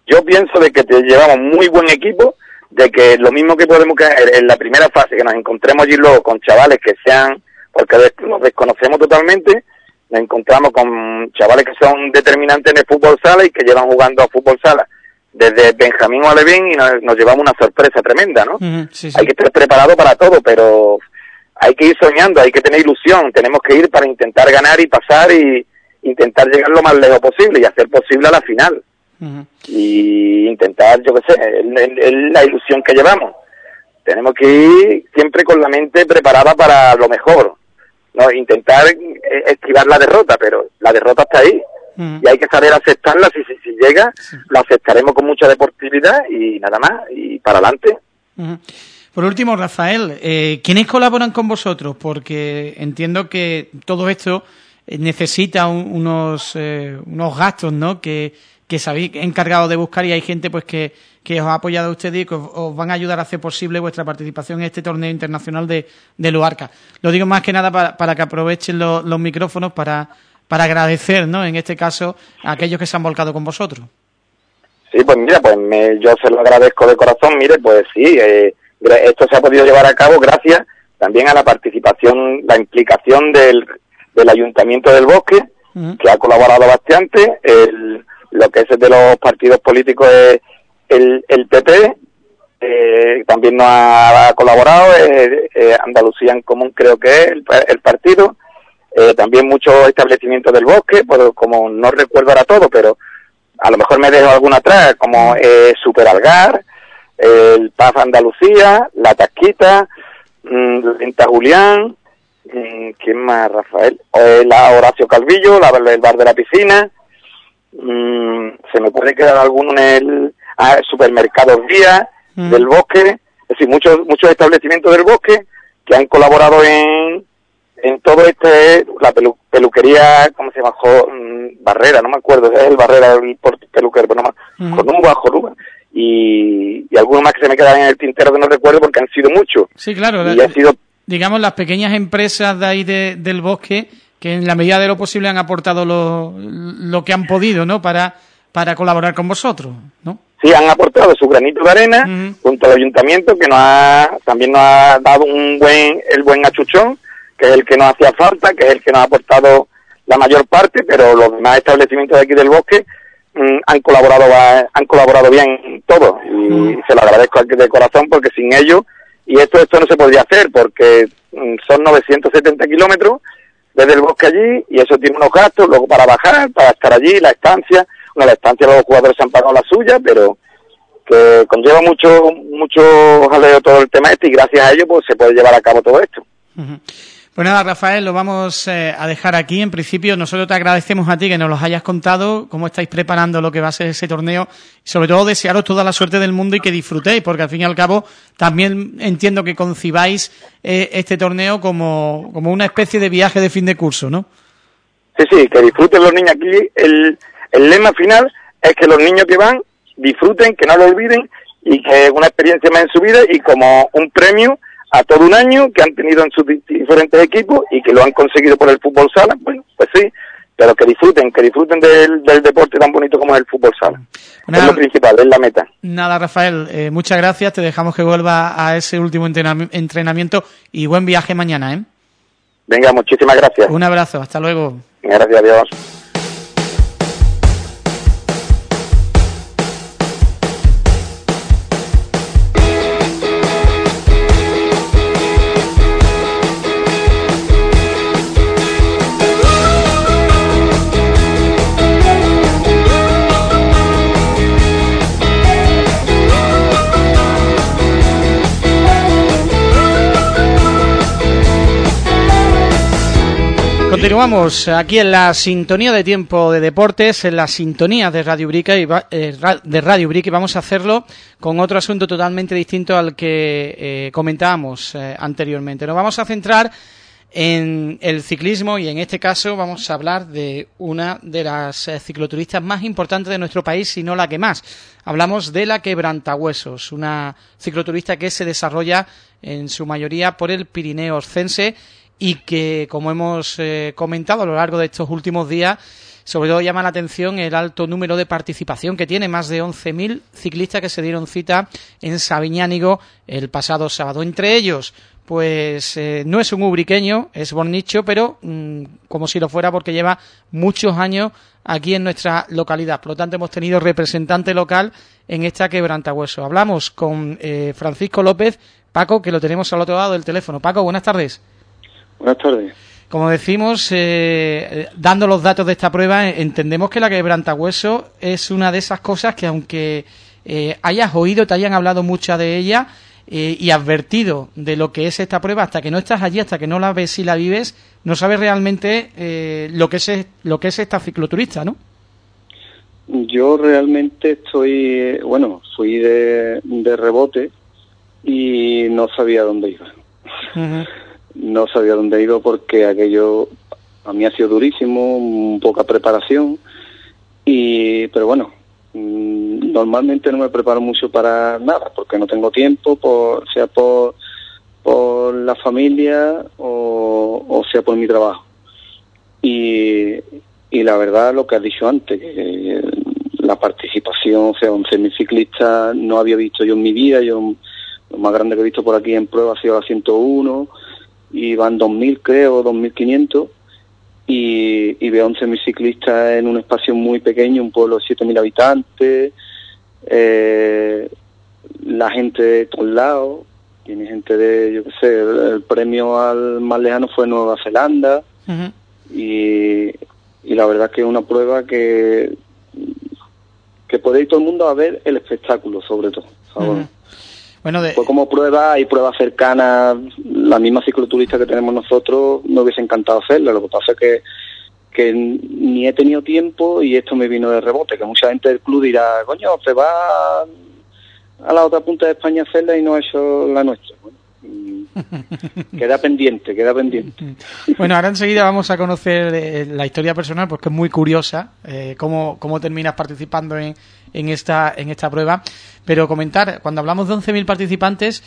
Yo pienso de que te llevamos muy buen equipo, de que lo mismo que podemos que en la primera fase, que nos encontremos allí luego con chavales que sean, porque nos desconocemos totalmente, nos encontramos con chavales que son determinantes en el fútbol sala y que llevan jugando a fútbol sala desde Benjamín o Alevín y nos, llevamos una sorpresa tremenda, ¿no? Hay que estar preparado para todo, pero hay que ir soñando, hay que tener ilusión, tenemos que ir para intentar ganar y pasar y intentar llegar lo más lejos posible y hacer posible a la final. Y intentar, yo qué sé, es la ilusión que llevamos. Tenemos que ir siempre con la mente preparada para lo mejor. No, intentar eh, esquivar la derrota, pero la derrota está ahí y hay que saber aceptarla. Si, si, llega, la aceptaremos con mucha deportividad y nada más, y para adelante. Por último, Rafael, eh, ¿quiénes colaboran con vosotros? Porque entiendo que todo esto eh, necesita unos, eh, unos gastos, ¿no? Que, que se habéis encargado de buscar y hay gente pues que, que os ha apoyado a ustedes y que os, van a ayudar a hacer posible vuestra participación en este torneo internacional de, de Luarca. Lo digo más que nada para, para que aprovechen los micrófonos para para agradecer, ¿no? En este caso, a aquellos que se han volcado con vosotros. Sí, pues mira, pues yo se lo agradezco de corazón. Mire, pues sí, eh, esto se ha podido llevar a cabo gracias también a la participación, la implicación del, del Ayuntamiento del Bosque, que ha colaborado bastante, el, lo que es de los partidos políticos es el, el PP, eh, también nos ha, colaborado, eh, Andalucía en Común creo que es el partido, eh, también muchos establecimientos del bosque, pues, como no recuerdo ahora todo, pero a lo mejor me dejo alguna atrás, como eh, Super Algar, el Paz Andalucía, La Tasquita, mmm, Lenta Julián, mmm, ¿quién más, Rafael? Eh, la Horacio Calvillo, el bar de la piscina, mmm, se me puede quedar alguno en el ah, supermercado Vía mm. del bosque, es decir, muchos, muchos establecimientos del bosque que han colaborado en, en todo este, la peluquería, ¿cómo se llama? Mm, Barrera, no me acuerdo, es el Barrera, el peluquero, pero no más, Jonuba, Jonuba, y, y algunos más que se me quedan en el tintero que no recuerdo porque han sido muchos. Sí, claro, y ha sido... digamos las pequeñas empresas de ahí del bosque que en la medida de lo posible han aportado lo, lo que han podido, ¿no? Para, para colaborar con vosotros, ¿no? Sí, han aportado su granito de arena junto al ayuntamiento que nos ha, también nos ha dado un buen, el buen achuchón que es el que nos hacía falta, que es el que nos ha aportado la mayor parte, pero los demás establecimientos de aquí del bosque mm, han colaborado han colaborado bien todos y mm. se lo agradezco de corazón porque sin ellos y esto esto no se podría hacer porque mm, son 970 kilómetros desde el bosque allí y eso tiene unos gastos luego para bajar para estar allí la estancia. Bueno la estancia los jugadores se han pagado la suya pero que conlleva mucho mucho jaleo todo el tema este y gracias a ello pues se puede llevar a cabo todo esto pues nada, Rafael, lo vamos eh, a dejar aquí. En principio, nosotros te agradecemos a ti que nos los hayas contado, cómo estáis preparando lo que va a ser ese torneo y sobre todo desearos toda la suerte del mundo y que disfrutéis, porque al fin y al cabo también entiendo que concibáis eh, este torneo como, como una especie de viaje de fin de curso, ¿no? Sí, sí, que disfruten los niños aquí. El, el lema final es que los niños que van disfruten, que no lo olviden y que es una experiencia más en su vida y como un premio a todo un año que han tenido en sus diferentes equipos y que lo han conseguido por el fútbol sala, bueno, pues sí, pero que disfruten, que disfruten del, deporte tan bonito como es el fútbol sala. es lo principal, es la meta. Nada, Rafael, eh, muchas gracias, te dejamos que vuelva a ese último entrenamiento y buen viaje mañana, ¿eh? Venga, muchísimas gracias. Un abrazo, hasta luego. Gracias, adiós. Continuamos aquí en la sintonía de tiempo de deportes, en la sintonía de Radio Brica y, eh, de Radio Brica y vamos a hacerlo con otro asunto totalmente distinto al que eh, comentábamos eh, anteriormente. Nos vamos a centrar en el ciclismo y en este caso vamos a hablar de una de las eh, cicloturistas más importantes de nuestro país, si no la que más. Hablamos de la Quebrantahuesos, una cicloturista que se desarrolla en su mayoría por el Pirineo Orcense y que, como hemos eh, comentado a lo largo de estos últimos días, sobre todo llama la atención el alto número de participación que tiene, más de 11.000 ciclistas que se dieron cita en Sabiñánigo el pasado sábado. Entre ellos, pues eh, no es un ubriqueño, es bornicho, pero mm, como si lo fuera porque lleva muchos años aquí en nuestra localidad. Por lo tanto, hemos tenido representante local en esta quebrantahueso. Hablamos con eh, Francisco López, Paco, que lo tenemos al otro lado del teléfono. Paco, buenas tardes. Buenas tardes. Como decimos, eh, dando los datos de esta prueba, entendemos que la quebrantahueso es una de esas cosas que aunque hayas oído, te hayan hablado mucha de ella, eh, y advertido de lo que es esta prueba, hasta que no estás allí, hasta que no la ves y la vives, no sabes realmente eh, lo que es lo que es esta cicloturista, ¿no? Yo realmente estoy, bueno, fui de, rebote y no sabía dónde iba. No sabía dónde iba porque aquello a mí ha sido durísimo, poca preparación y, pero bueno, Mm, normalmente no me preparo mucho para nada, porque no tengo tiempo, por, sea por, por la familia o, sea por mi trabajo. Y, y la verdad, lo que has dicho antes, la participación, o sea, 11.000 ciclistas no había visto yo en mi vida, yo lo más grande que he visto por aquí en prueba ha sido la 101, y van 2.000 creo, 2.500 y, y veo 11.000 ciclistas en un espacio muy pequeño, un pueblo de 7.000 habitantes, eh, la gente de todos lados, tiene gente de, yo qué sé, el, premio al más lejano fue Nueva Zelanda y, y la verdad que es una prueba que que puede ir todo el mundo a ver el espectáculo sobre todo. Bueno, de... Pues como prueba, hay pruebas cercanas, la misma cicloturista que tenemos nosotros, me hubiese encantado hacerla. Lo que pasa es que, que ni he tenido tiempo y esto me vino de rebote, que mucha gente del club dirá, coño, se va a la otra punta de España a hacerla y no ha hecho la nuestra. queda pendiente, queda pendiente. Bueno, ahora enseguida vamos a conocer eh, la historia personal porque es muy curiosa, eh, cómo, cómo terminas participando en, en, esta, en esta prueba. Pero comentar, cuando hablamos de 11.000 participantes,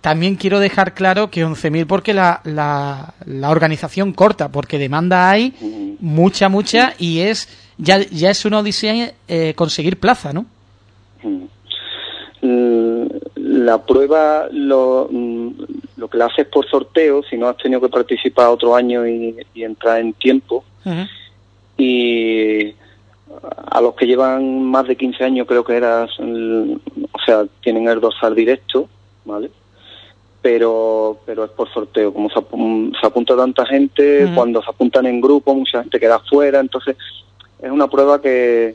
también quiero dejar claro que 11.000 porque la, la, la, organización corta, porque demanda hay mucha, mucha, y es ya, ya es una odisea eh, conseguir plaza, ¿no? La prueba lo, lo que la haces por sorteo, si no has tenido que participar otro año y, entrar en tiempo. Y a los que llevan más de 15 años creo que eras, o sea, tienen el dorsal directo, ¿vale? Pero, pero es por sorteo. Como se, apunta tanta gente, cuando se apuntan en grupo, mucha gente queda fuera, entonces es una prueba que,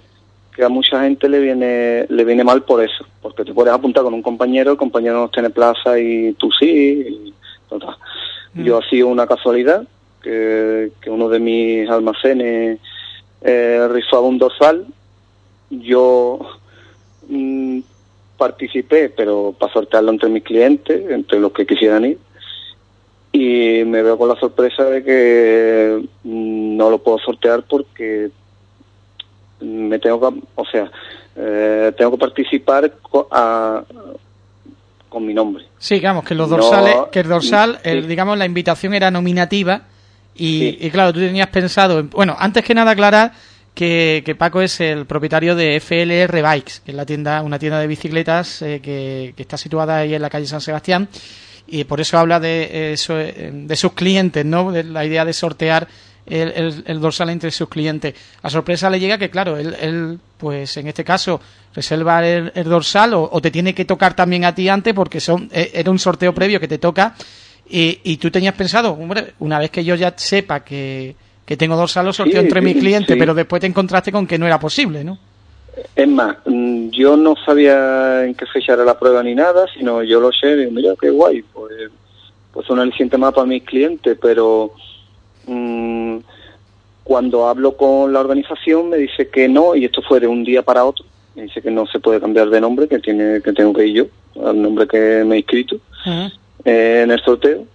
que a mucha gente le viene le viene mal por eso, porque te puedes apuntar con un compañero, el compañero no tiene plaza y tú sí. Yo ha sido una casualidad que, que uno de mis almacenes eh, rifaba un dorsal. Yo mm, participé, pero para sortearlo entre mis clientes, entre los que quisieran ir. Y me veo con la sorpresa de que mm, no lo puedo sortear porque me tengo que, o sea, eh, tengo que participar con mi nombre. Sí, digamos que los dorsales, que el dorsal, digamos, la invitación era nominativa y, claro, tú tenías pensado, bueno, antes que nada aclarar que, Paco es el propietario de FLR Bikes, que es la tienda, una tienda de bicicletas eh, que, está situada ahí en la calle San Sebastián y por eso habla de, eh, de sus clientes, ¿no? De la idea de sortear el, dorsal entre sus clientes. A sorpresa le llega que, claro, él, pues en este caso, reserva el, dorsal o, te tiene que tocar también a ti antes porque son e, era un sorteo previo que te toca y, y tú tenías pensado, hombre, una vez que yo ya sepa que, que tengo dorsal, lo sorteo entre mis clientes, pero después te encontraste con que no era posible, ¿no? Es más, mm, yo no sabía en qué fecha era la prueba ni nada, sino yo lo sé y mira, qué guay, pues, pues un aliciente más para mis clientes, pero Mm, cuando hablo con la organización me dice que no y esto fue de un día para otro. Me dice que no se puede cambiar de nombre, que tiene que tengo que ir yo al nombre que me he inscrito eh, en el sorteo.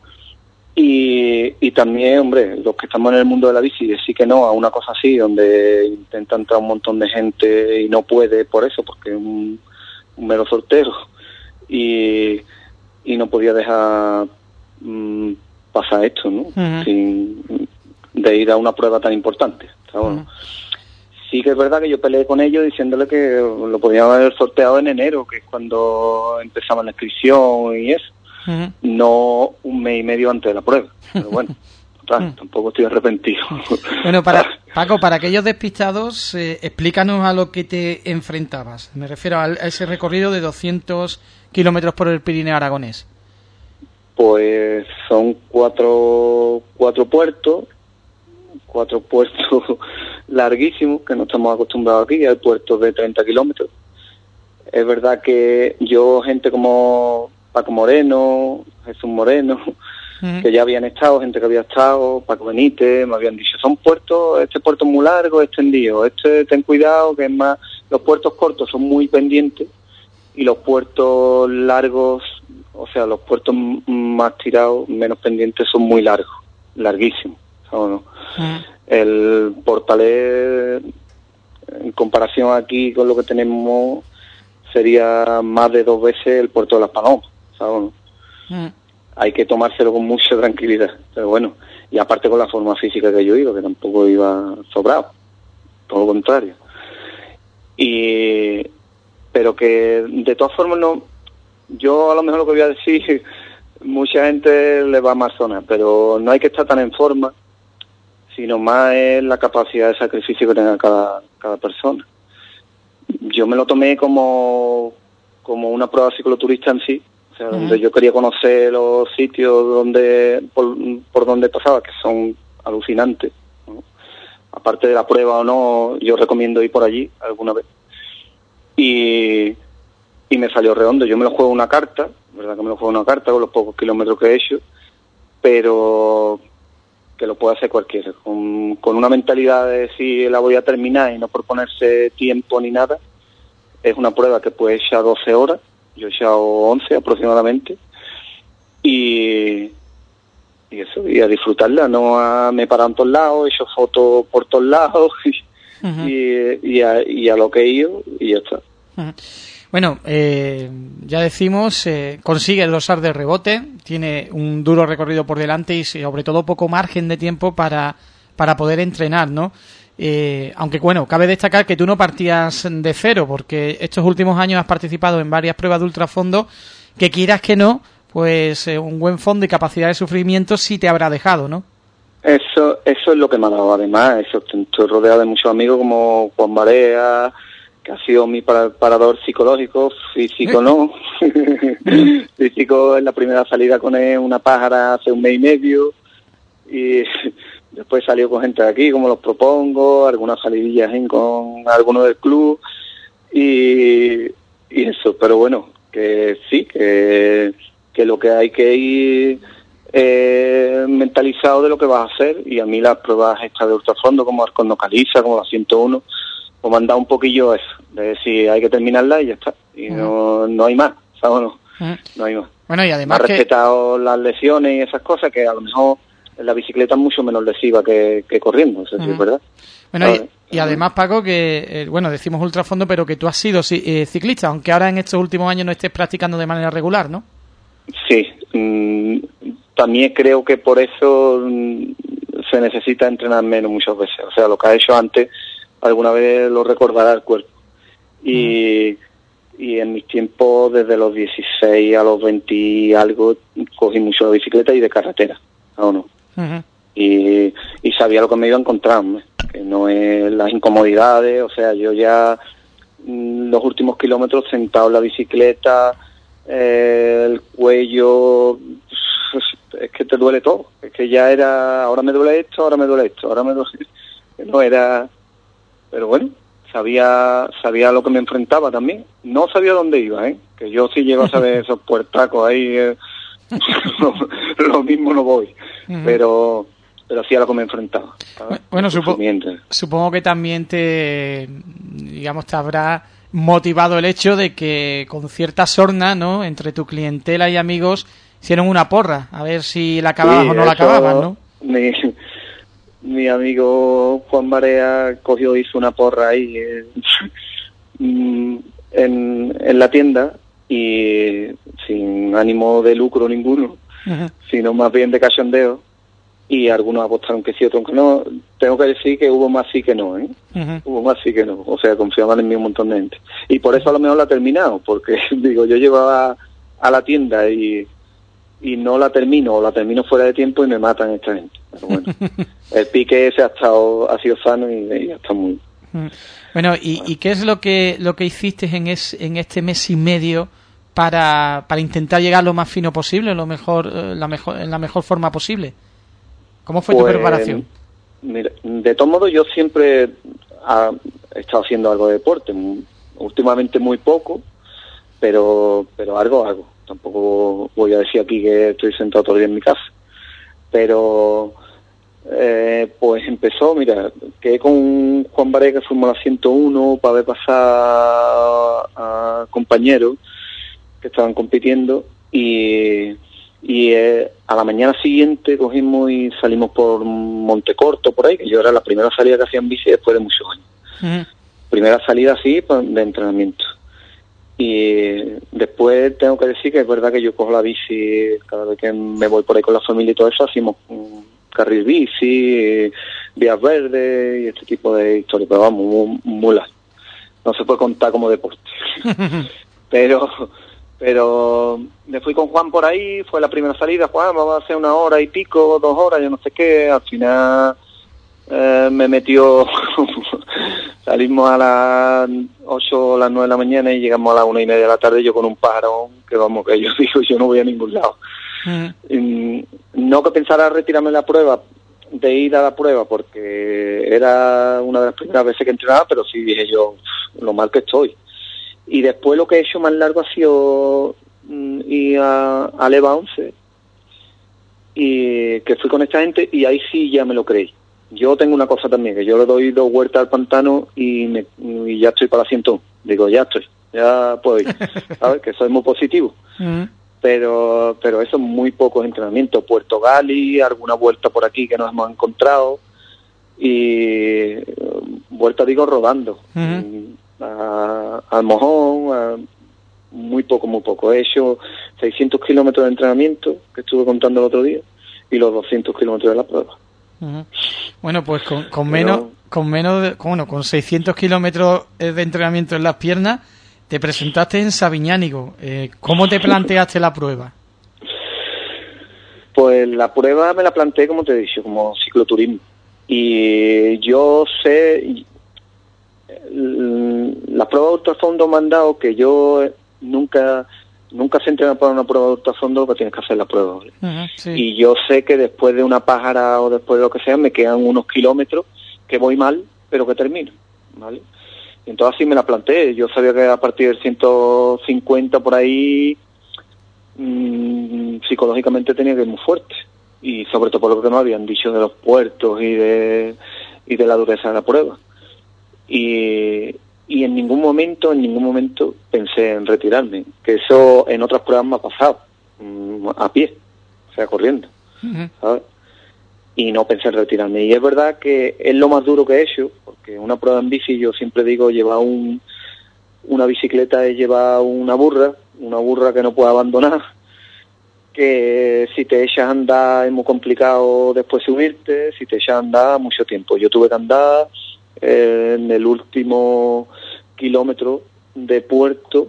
Y, y también, hombre, los que estamos en el mundo de la bici, sí que no a una cosa así, donde intenta entrar un montón de gente y no puede por eso, porque es un, mero sorteo. Y, y no podía dejar mm, pasar esto, ¿no? Sin, de ir a una prueba tan importante. Sí que es verdad que yo peleé con ellos diciéndole que lo podían haber sorteado en enero, que es cuando empezaba la inscripción y eso no un mes y medio antes de la prueba. Pero bueno, tampoco estoy arrepentido. Bueno, para Paco, para aquellos despistados, eh, explícanos a lo que te enfrentabas. Me refiero a, ese recorrido de 200 kilómetros por el Pirineo aragonés. Pues son cuatro, cuatro puertos, cuatro puertos larguísimos que no estamos acostumbrados aquí, hay puertos de 30 kilómetros. Es verdad que yo, gente como Paco Moreno, Jesús Moreno, que ya habían estado, gente que había estado, Paco Benítez, me habían dicho, son puertos, este puerto es muy largo, extendido, este ten cuidado, que es más, los puertos cortos son muy pendientes y los puertos largos, o sea, los puertos más tirados, menos pendientes, son muy largos, larguísimos. El Portalet, en comparación aquí con lo que tenemos, sería más de dos veces el puerto de Las Palomas. Mm. Hay que tomárselo con mucha tranquilidad, pero bueno, y aparte con la forma física que yo iba, que tampoco iba sobrado, todo lo contrario. Y, pero que de todas formas no, yo a lo mejor lo que voy a decir, mucha gente le va más zona, pero no hay que estar tan en forma, sino más es la capacidad de sacrificio que tenga cada, cada persona. Yo me lo tomé como, como una prueba cicloturista en sí, donde yo quería conocer los sitios donde por, donde pasaba, que son alucinantes. Aparte de la prueba o no, yo recomiendo ir por allí alguna vez. Y, y me salió redondo. Yo me lo juego una carta, verdad que me lo juego una carta con los pocos kilómetros que he hecho, pero que lo puede hacer cualquiera. Con, con una mentalidad de decir la voy a terminar y no por ponerse tiempo ni nada, es una prueba que puede echar 12 horas yo he echado 11 aproximadamente. Y, y eso, y a disfrutarla, no a, me he parado en todos lados, he hecho fotos por todos lados. Y, a, lo que he ido y ya está. Bueno, eh, ya decimos, eh, consigue el dosar de rebote, tiene un duro recorrido por delante y sobre todo poco margen de tiempo para, para poder entrenar, ¿no? Eh, aunque bueno, cabe destacar que tú no partías de cero, porque estos últimos años has participado en varias pruebas de ultrafondo, que quieras que no, pues eh, un buen fondo y capacidad de sufrimiento sí te habrá dejado, ¿no? Eso, eso es lo que me ha dado, además, eso, estoy rodeado de muchos amigos como Juan Marea, que ha sido mi parador psicológico, físico no, físico en la primera salida con él, una pájara hace un mes y medio, y Después salió con gente de aquí, como los propongo, algunas salidillas con algunos del club y, y eso. Pero bueno, que sí, que, que lo que hay que ir eh, mentalizado de lo que vas a hacer y a mí las pruebas estas de ultrafondo como Arcon no Caliza, como la 101, pues me han dado un poquillo eso, de decir hay que terminarla y ya está, y no, no hay más, ¿sabes? No, no hay más. Bueno, y además. Me ha respetado las lesiones y esas cosas que a lo mejor la bicicleta mucho menos lesiva que, corriendo, eso sí es verdad. Bueno, y, además, Paco, que, eh, bueno, decimos ultrafondo, pero que tú has sido eh, ciclista, aunque ahora en estos últimos años no estés practicando de manera regular, ¿no? Sí, mm, también creo que por eso mm, se necesita entrenar menos muchas veces. O sea, lo que ha hecho antes, alguna vez lo recordará el cuerpo. Y, y en mis tiempos, desde los 16 a los 20 y algo, cogí mucho la bicicleta y de carretera, ¿o no? Y, y, sabía lo que me iba a encontrar, que no es las incomodidades, o sea, yo ya mm, los últimos kilómetros sentado en la bicicleta, eh, el cuello, es que te duele todo, es que ya era, ahora me duele esto, ahora me duele esto, ahora me duele, no era, pero bueno, sabía sabía lo que me enfrentaba también, no sabía dónde iba, ¿eh? que yo sí llego a saber esos puertacos ahí, eh, lo mismo no voy pero pero sí a lo que me he enfrentado. Bueno, supongo que también te, digamos, te habrá motivado el hecho de que con cierta sorna, ¿no?, entre tu clientela y amigos, hicieron una porra, a ver si la acababas o no la acababas, ¿no? Mi, mi amigo Juan Marea cogió, hizo una porra ahí en, en, la tienda y sin ánimo de lucro ninguno, sino más bien de cachondeo y algunos apostaron que sí, otros que no. Tengo que decir que hubo más sí que no, ¿eh? Hubo más sí que no. O sea, confiaban en mí un montón de gente. Y por eso a lo mejor la he terminado, porque digo, yo llevaba a la tienda y, y no la termino, o la termino fuera de tiempo y me matan esta gente. Pero bueno, el pique ese ha, estado, ha sido sano y, está muy... Bueno, ¿y, ¿y, qué es lo que, lo que hiciste en, es, en este mes y medio para, para intentar llegar lo más fino posible, lo mejor, eh, la mejor, en la mejor forma posible? ¿Cómo fue tu pues, preparación? de todos modos, yo siempre he estado haciendo algo de deporte, últimamente muy poco, pero, pero algo hago. Tampoco voy a decir aquí que estoy sentado todo el día en mi casa. Pero, eh, pues empezó, mira, que con Juan Varega fuimos a la 101 para ver pasar a compañeros que estaban compitiendo y y eh, a la mañana siguiente cogimos y salimos por Montecorto, por ahí, que yo era la primera salida que hacía en bici después de muchos años. Primera salida así pues, de entrenamiento. Y después tengo que decir que es verdad que yo cojo la bici cada vez que me voy por ahí con la familia y todo eso, hacemos carril bici, vías verdes y este tipo de historias, pero vamos, muy, No se puede contar como deporte. pero pero me fui con Juan por ahí, fue la primera salida, Juan, vamos a hacer una hora y pico, dos horas, yo no sé qué, al final eh, me metió, salimos a las ocho o las nueve de la mañana y llegamos a las una y media de la tarde yo con un pájaro, que vamos, que yo digo, yo no voy a ningún lado. No que pensara retirarme la prueba, de ir a la prueba, porque era una de las primeras veces que entrenaba, pero sí dije yo, lo mal que estoy y después lo que he hecho más largo ha sido mm, ir a, a Leva 11, y que fui con esta gente y ahí sí ya me lo creí. Yo tengo una cosa también, que yo le doy dos vueltas al pantano y, me, y ya estoy para la 101. Digo, ya estoy, ya puedo ir. ¿Sabes? que soy muy positivo. Mm. Pero, pero eso es muy pocos entrenamientos. Puerto Gali, alguna vuelta por aquí que nos hemos encontrado y vuelta digo rodando. A, al mojón, muy poco, muy poco. He hecho 600 kilómetros de entrenamiento, que estuve contando el otro día, y los 200 kilómetros de la prueba. Bueno, pues con, menos, con menos, de, bueno, con 600 kilómetros de entrenamiento en las piernas, te presentaste en Sabiñánigo. Eh, ¿Cómo te planteaste la prueba? Pues la prueba me la planteé, como te he dicho, como cicloturismo. Y yo sé, las pruebas de ultrafondo me han dado que yo nunca nunca se entrena para una prueba de ultrafondo que tienes que hacer la prueba y yo sé que después de una pájara o después de lo que sea me quedan unos kilómetros que voy mal pero que termino ¿vale? Entonces así me la planteé yo sabía que a partir del 150 por ahí mmm, psicológicamente tenía que ir muy fuerte y sobre todo por lo que me habían dicho de los puertos y de y de la dureza de la prueba y, y en ningún momento, en ningún momento pensé en retirarme, que eso en otras pruebas me ha pasado, mm, a pie, o sea, corriendo, ¿sabes? Y no pensé en retirarme. Y es verdad que es lo más duro que he hecho, porque una prueba en bici, yo siempre digo, llevar un, una bicicleta es llevar una burra, una burra que no puede abandonar, que si te echas a andar es muy complicado después subirte, si te echas a andar mucho tiempo. Yo tuve que andar en el último kilómetro de puerto,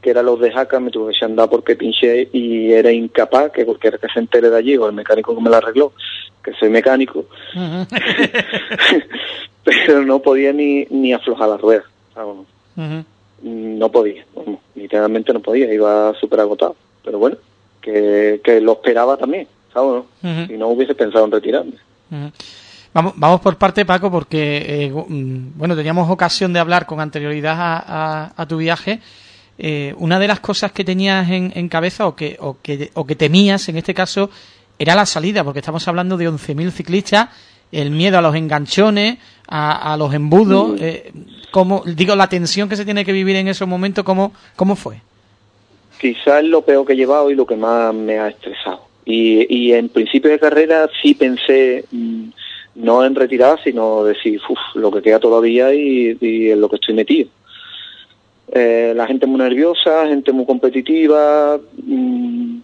que era los de Jaca, me tuve que andar porque pinché y era incapaz, que cualquiera que se entere de allí, o el mecánico que me la arregló, que soy mecánico, pero no podía ni, ni aflojar la rueda. No podía, literalmente no podía, iba súper agotado. Pero bueno, que, que lo esperaba también, ¿sabes? Si no hubiese pensado en retirarme. Vamos, vamos por parte, Paco, porque eh, mm, bueno, teníamos ocasión de hablar con anterioridad a, tu viaje. Eh, una de las cosas que tenías en, cabeza o que, o, que, o que temías en este caso era la salida, porque estamos hablando de 11.000 ciclistas, el miedo a los enganchones, a, los embudos, eh, digo, la tensión que se tiene que vivir en esos momentos, ¿cómo, cómo fue? quizás lo peor que he llevado y lo que más me ha estresado. Y, y en principio de carrera sí pensé mm, no en retirar, sino decir, uff, lo que queda todavía y, y en lo que estoy metido. Eh, la gente muy nerviosa, gente muy competitiva, mm,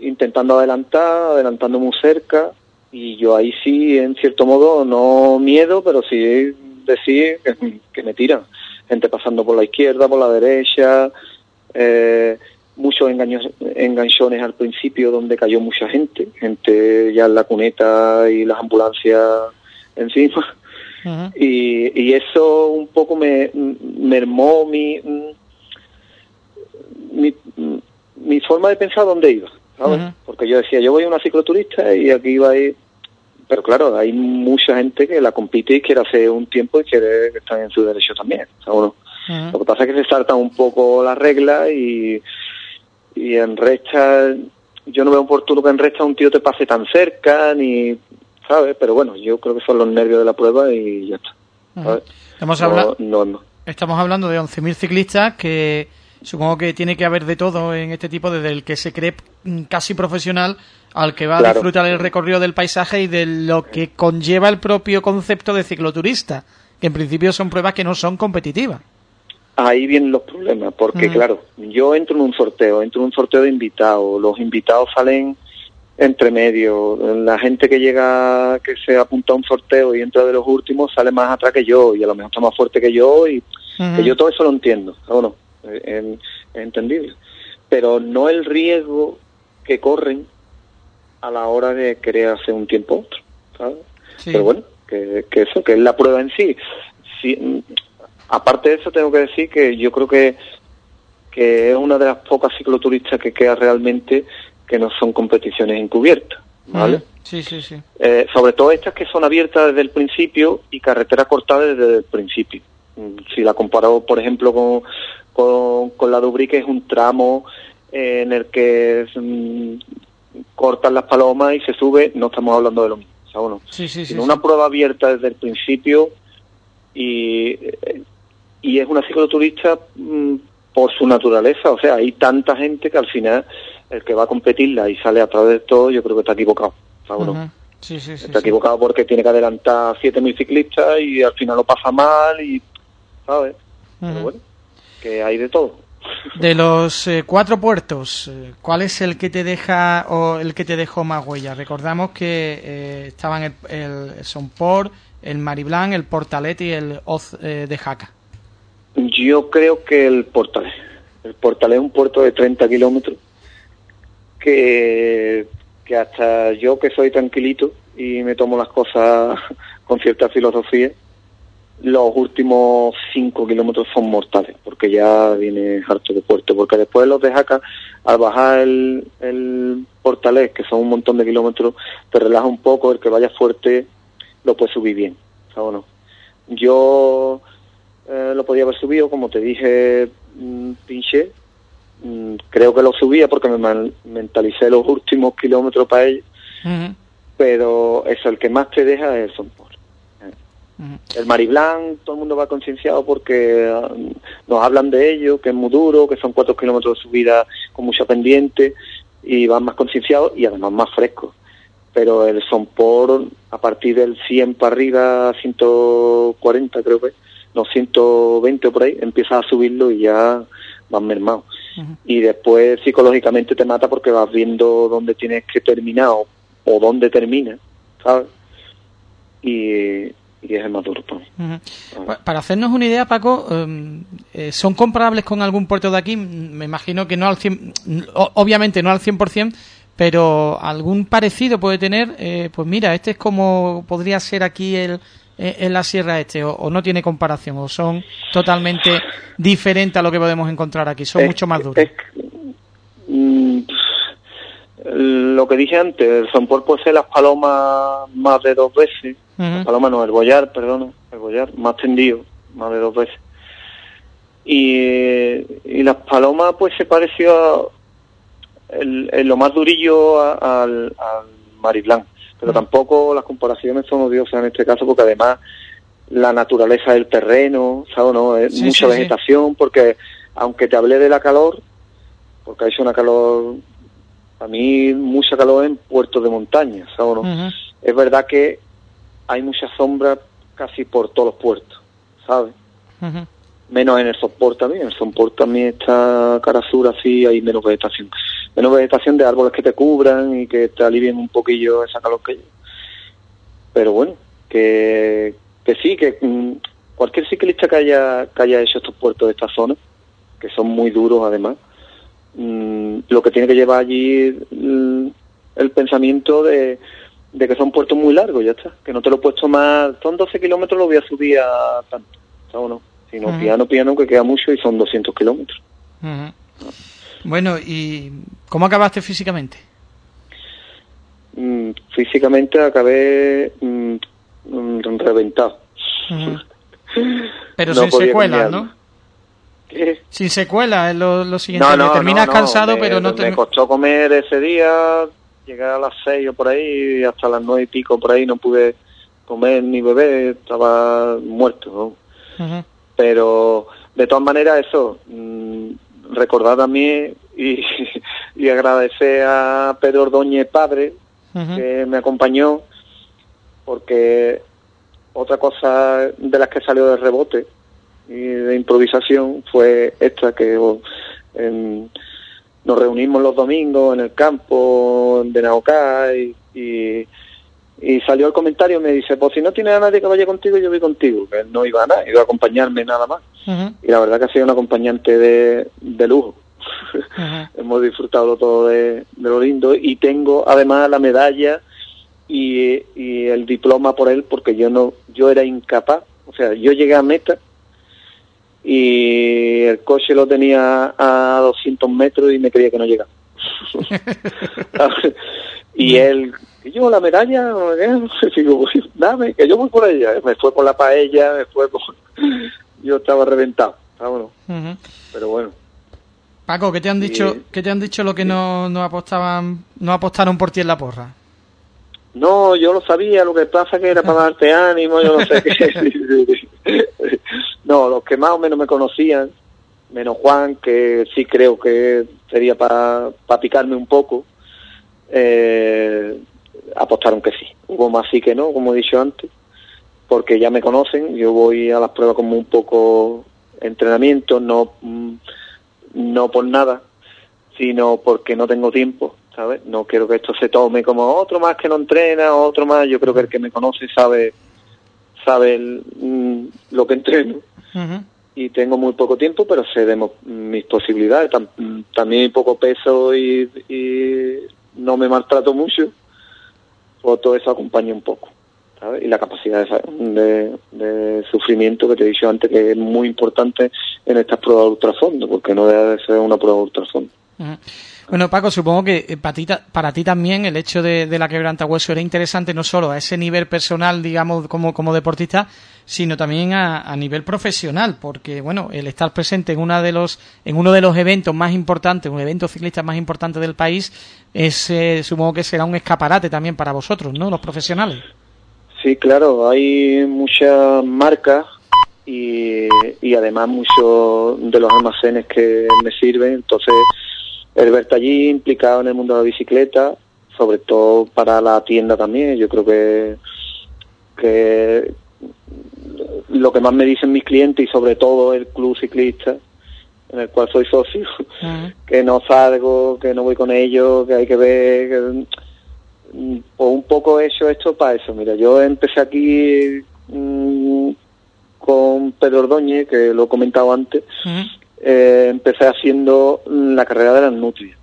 intentando adelantar, adelantando muy cerca, y yo ahí sí, en cierto modo, no miedo, pero sí decir que, me tiran. Gente pasando por la izquierda, por la derecha, eh, muchos engaños, enganchones al principio donde cayó mucha gente, gente ya en la cuneta y las ambulancias encima. y, y eso un poco me mermó mi, mi, mi forma de pensar dónde iba. Porque yo decía, yo voy a una cicloturista y aquí iba a ir... Pero claro, hay mucha gente que la compite y quiere hacer un tiempo y quiere estén en su derecho también. Lo que pasa es que se salta un poco la regla y, y en recta, yo no veo oportuno que en recta un tío te pase tan cerca, ni, ¿sabes? Pero bueno, yo creo que son los nervios de la prueba y ya está. Estamos, Estamos hablando de 11.000 ciclistas que supongo que tiene que haber de todo en este tipo, desde el que se cree casi profesional al que va a disfrutar el recorrido del paisaje y de lo que conlleva el propio concepto de cicloturista, que en principio son pruebas que no son competitivas. Ahí vienen los problemas, porque claro, yo entro en un sorteo, entro en un sorteo de invitados, los invitados salen entre medio, la gente que llega, que se apunta a un sorteo y entra de los últimos sale más atrás que yo y a lo mejor está más fuerte que yo y que yo todo eso lo entiendo, ¿o no? Es, entendible. Pero no el riesgo que corren a la hora de querer hacer un tiempo otro, ¿sabes? Pero bueno, que, eso, que es la prueba en sí. sí. Aparte de eso, tengo que decir que yo creo que, que es una de las pocas cicloturistas que queda realmente que no son competiciones encubiertas, ¿vale? Sí, sí, sí. Eh, sobre todo estas que son abiertas desde el principio y carreteras cortadas desde el principio. Si la comparo, por ejemplo, con, con, con la Dubrique es un tramo eh, en el que mm, cortan las palomas y se sube, no estamos hablando de lo mismo. No? Sí, sí, sí, una prueba abierta desde el principio y, y es una cicloturista mm, por su naturaleza, o sea, hay tanta gente que al final el que va a competirla y sale a través de todo, yo creo que está equivocado, ¿sabes? No? Sí, sí, está equivocado porque tiene que adelantar 7.000 ciclistas y al final lo pasa mal y, ¿sabes? Pero bueno que hay de todo. De los eh, cuatro puertos, eh, ¿cuál es el que te deja o el que te dejó más huella? Recordamos que eh, estaban el, el Sonport, el Mariblanc, el Portalet y el Oz de Jaca. Yo creo que el Portalet. El Portalet es un puerto de 30 kilómetros que, que hasta yo que soy tranquilito y me tomo las cosas con cierta filosofía, los últimos 5 kilómetros son mortales, porque ya viene harto de puerto, porque después los de Jaca, al bajar el, el portalés, que son un montón de kilómetros, te relaja un poco, el que vaya fuerte lo puede subir bien, ¿sabes no? Yo eh, lo podía haber subido, como te dije, mm, pinché, mm, creo que lo subía porque me mentalicé los últimos kilómetros para ello, pero eso, el que más te deja es el el Mariblanc, todo el mundo va concienciado porque ah, nos hablan de ello, que es muy duro, que son cuatro kilómetros de subida con mucha pendiente y van más concienciados y además más frescos. Pero el Sonpor, a partir del 100 para arriba, 140 creo que, no 120 o por ahí, empieza a subirlo y ya van mermados. Y después psicológicamente te mata porque vas viendo dónde tienes que terminar o, o dónde termina, ¿sabes? Y, y es el más duro. Para hacernos una idea, Paco, em, eh, ¿son comparables con algún puerto de aquí? Me imagino que no al 100, obviamente no al 100%, pero algún parecido puede tener, eh, pues mira, este es como podría ser aquí el, eh, en la Sierra Este, o, no tiene comparación, o son totalmente diferentes a lo que podemos encontrar aquí, son mucho más duros. Mm, lo que dije antes, el Sonpor puede ser las palomas más de dos veces, paloma no, el boyar, perdón, el boyar más tendido, más de dos veces. Y, y las palomas pues se pareció en lo más durillo al, al Mariblanc, pero tampoco las comparaciones son odiosas en este caso porque además la naturaleza del terreno, ¿sabes? No? Es mucha vegetación porque aunque te hablé de la calor, porque ha hecho una calor, a mí mucha calor en puertos de montaña, ¿sabes? Es verdad que hay mucha sombra casi por todos los puertos, ¿sabes? Menos en el soporte también, en el soporte también está Carasura, así hay menos vegetación. Menos vegetación de árboles que te cubran y que te alivien un poquillo esa calor que hay. Pero bueno, que, que sí, que mm, cualquier ciclista que haya, que haya hecho estos puertos de esta zona, que son muy duros además, mm, lo que tiene que llevar allí mm, el pensamiento de, de, que son puertos muy largos, ya está, que no te lo he puesto más, son 12 kilómetros, lo voy a subir a tanto, ¿sabes no? Sino piano, piano, que queda mucho y son 200 kilómetros. Bueno, ¿y cómo acabaste físicamente? físicamente acabé reventado. Pero sin secuelas, ¿no? Sin secuelas es lo, siguiente. terminas cansado, pero no te... Me costó comer ese día, llegar a las seis o por ahí, hasta las nueve y pico por ahí no pude comer ni beber, estaba muerto, Pero de todas maneras eso, mmm, recordar también y, y agradecer a Pedro Ordóñez padre, que me acompañó, porque otra cosa de las que salió de rebote de improvisación fue esta que nos reunimos los domingos en el campo de Naocá y, y, salió el comentario y me dice, pues si no tiene a nadie que vaya contigo, yo voy contigo, que no iba a nada, iba a acompañarme nada más. Y la verdad que ha sido un acompañante de, de lujo. Hemos disfrutado todo de, de, lo lindo y tengo además la medalla y, y el diploma por él porque yo no yo era incapaz o sea yo llegué a meta y el coche lo tenía a 200 metros y me creía que no llegaba. Y él y yo la medalla digo dame que yo voy por ella me fue por la paella me fue por... yo estaba reventado vámonos pero bueno. Paco, ¿qué te han dicho, ¿qué te han dicho lo que no, no apostaban, no apostaron por ti en la porra? No, yo lo sabía, lo que pasa que era para darte ánimo, yo no sé qué. no, los que más o menos me conocían, menos Juan, que sí creo que sería para, para picarme un poco, eh, apostaron que sí. Hubo más sí que no, como he dicho antes, porque ya me conocen, yo voy a las pruebas como un poco entrenamiento, no, mm, no por nada, sino porque no tengo tiempo ¿sabes? No quiero que esto se tome como otro más que no entrena, otro más. Yo creo que el que me conoce sabe sabe mm, lo que entreno. Y tengo muy poco tiempo, pero sé de mis posibilidades. también hay poco peso y, no me maltrato mucho. Pues todo eso acompaña un poco. ¿sabes? Y la capacidad de, de, sufrimiento que te he dicho antes, que es muy importante en estas pruebas de ultrafondo, porque no debe de ser una prueba de ultrafondo. Bueno, Paco, supongo que eh, para ti, para ti también el hecho de, la quebranta hueso era interesante no solo a ese nivel personal, digamos, como, como deportista, sino también a, nivel profesional, porque, bueno, el estar presente en, una de los, en uno de los eventos más importantes, un evento ciclista más importante del país, es, eh, supongo que será un escaparate también para vosotros, ¿no?, los profesionales. Sí, claro, hay muchas marcas y, y además muchos de los almacenes que me sirven, entonces el verte allí implicado en el mundo de la bicicleta, sobre todo para la tienda también, yo creo que, que lo que más me dicen mis clientes y sobre todo el club ciclista en el cual soy socio, que no salgo, que no voy con ellos, que hay que ver, que, pues un poco hecho esto para eso. Mira, yo empecé aquí mm, con Pedro Ordóñez, que lo he comentado antes, eh, empecé haciendo la carrera de las nutrias.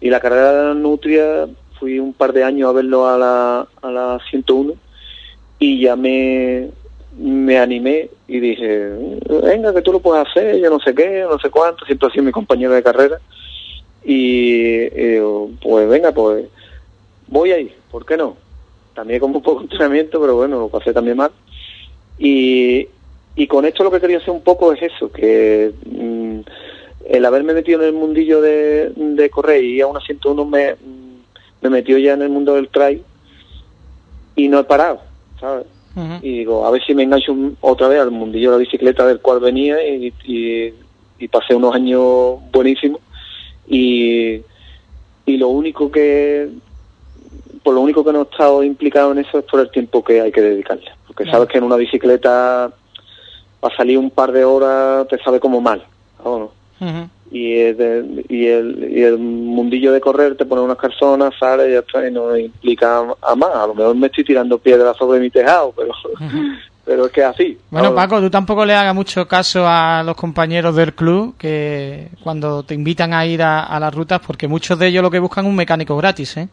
Y la carrera de las nutrias fui un par de años a verlo a la, a la 101 y ya me, me animé y dije, venga, que tú lo puedes hacer, yo no sé qué, no sé cuánto, siempre sido mi compañero de carrera. Y, pues venga, pues voy ahí, ¿por qué no? También como un poco de entrenamiento, pero bueno, lo pasé también mal. Y, y con esto lo que quería hacer un poco es eso, que mm, el haberme metido en el mundillo de, de correr y a una 101 me, me metió ya en el mundo del trail y no he parado, ¿sabes? Y digo, a ver si me engancho otra vez al mundillo de la bicicleta del cual venía y, y, pasé unos años buenísimos Y, y lo único que, por lo único que no he estado implicado en eso es por el tiempo que hay que dedicarle. Porque sabes que en una bicicleta para salir un par de horas te sabe como mal. y, el, y, el, y el mundillo de correr te pone unas calzonas, sale y ya está, y no implica a más. A lo mejor me estoy tirando piedras sobre mi tejado, pero, pero es que así. Bueno, Paco, tú tampoco le hagas mucho caso a los compañeros del club que cuando te invitan a ir a, a las rutas, porque muchos de ellos lo que buscan es un mecánico gratis, ¿eh?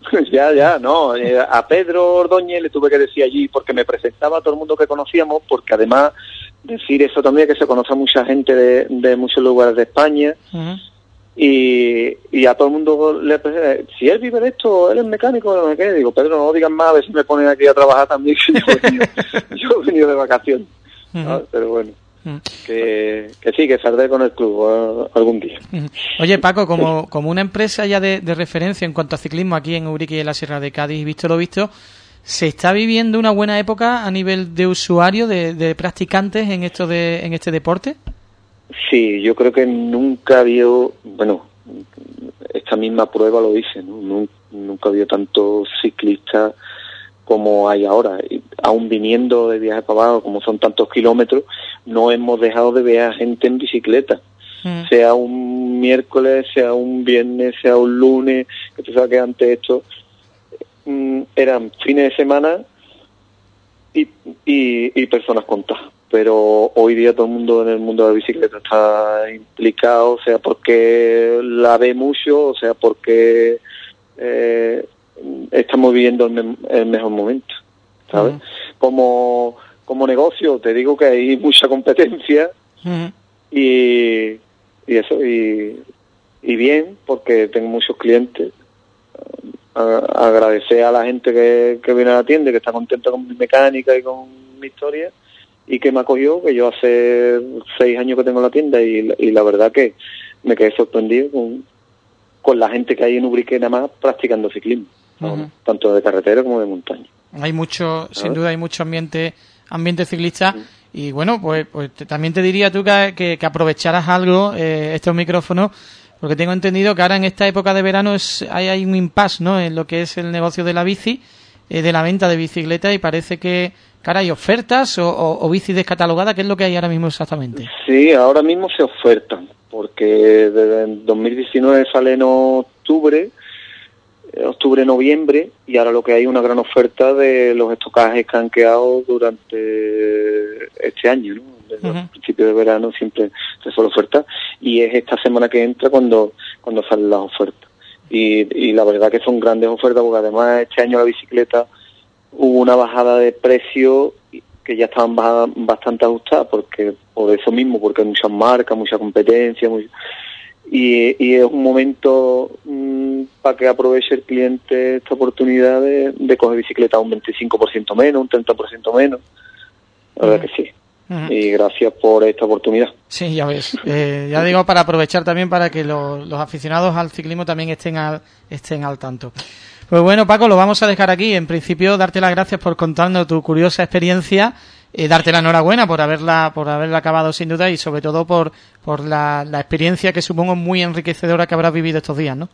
ya, ya, no. Eh, a Pedro Ordóñez le tuve que decir allí porque me presentaba a todo el mundo que conocíamos, porque además decir eso también que se conoce a mucha gente de, de muchos lugares de España. Y, y, a todo el mundo le si él vive de esto, él es mecánico, no qué. Digo, Pedro, no digan más, a ver si me ponen aquí a trabajar también, yo he venido, de vacaciones. Pero bueno. Que, que, sí, que saldré con el club algún día. Oye, Paco, como, como una empresa ya de, de, referencia en cuanto a ciclismo aquí en Urique y en la Sierra de Cádiz, visto lo visto, ¿se está viviendo una buena época a nivel de usuario, de, de practicantes en, esto de, en este deporte? Sí, yo creo que nunca había, bueno, esta misma prueba lo dice, ¿no? Nunca, había tantos ciclistas como hay ahora. aún viniendo de viaje para abajo, como son tantos kilómetros, no hemos dejado de ver a gente en bicicleta. Mm. Sea un miércoles, sea un viernes, sea un lunes, que tú sabes que antes esto mm, eran fines de semana y, y, y personas contadas pero hoy día todo el mundo en el mundo de la bicicleta está implicado, sea porque la ve mucho, o sea porque eh, estamos viviendo el, mejor momento, ¿sabes? Como, como negocio, te digo que hay mucha competencia y, y eso, y, y bien, porque tengo muchos clientes. Agradecer a la gente que, que viene a la tienda, que está contenta con mi mecánica y con mi historia y que me acogió, que yo hace seis años que tengo la tienda y, la verdad que me quedé sorprendido con, con la gente que hay en Ubrique nada más practicando ciclismo, tanto de carretera como de montaña. Hay mucho, sin duda hay mucho ambiente ambiente ciclista y bueno, pues, pues también te diría tú que, que, aprovecharas algo eh, estos micrófonos porque tengo entendido que ahora en esta época de verano es, hay, hay un impasse ¿no? en lo que es el negocio de la bici, eh, de la venta de bicicleta y parece que Cara, ¿hay ofertas o, o, bici descatalogada? ¿Qué es lo que hay ahora mismo exactamente? Sí, ahora mismo se ofertan, porque desde 2019 sale en octubre, eh, octubre-noviembre, y ahora lo que hay una gran oferta de los estocajes que han quedado durante este año, ¿no? Desde el principio de verano siempre se suele ofertar, y es esta semana que entra cuando, cuando salen las ofertas. Y, y la verdad que son grandes ofertas, porque además este año la bicicleta hubo una bajada de precio que ya estaban bastante ajustadas porque por eso mismo porque hay muchas marcas mucha competencia y, es un momento mm, para que aproveche el cliente esta oportunidad de, coger bicicleta un 25% menos un 30% menos. La verdad que sí y gracias por esta oportunidad. Sí, ya ves. Eh, ya digo, para aprovechar también para que los aficionados al ciclismo también estén al, estén al tanto. Pues bueno, Paco, lo vamos a dejar aquí. En principio, darte las gracias por contarnos tu curiosa experiencia, eh, darte la enhorabuena por haberla, por haberla acabado sin duda y sobre todo por, por la, experiencia que supongo muy enriquecedora que habrás vivido estos días, ¿no?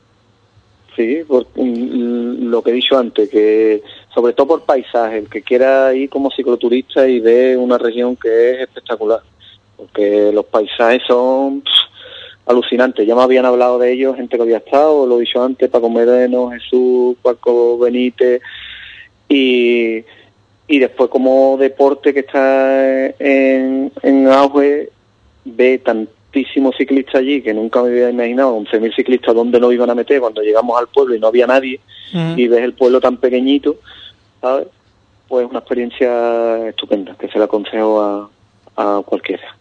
Sí, por mm, lo que he dicho antes, que sobre todo por paisaje, el que quiera ir como cicloturista y ve una región que es espectacular, porque los paisajes son alucinante. Ya me habían hablado de ellos, gente que había estado, lo he dicho antes, Paco Medeno, Jesús, Paco Benítez, y, y después como deporte que está en, en auge, ve tantísimos ciclistas allí que nunca me había imaginado, 11.000 ciclistas donde no iban a meter cuando llegamos al pueblo y no había nadie, y ves el pueblo tan pequeñito, ¿sabes? Pues una experiencia estupenda, que se la aconsejo a, a cualquiera.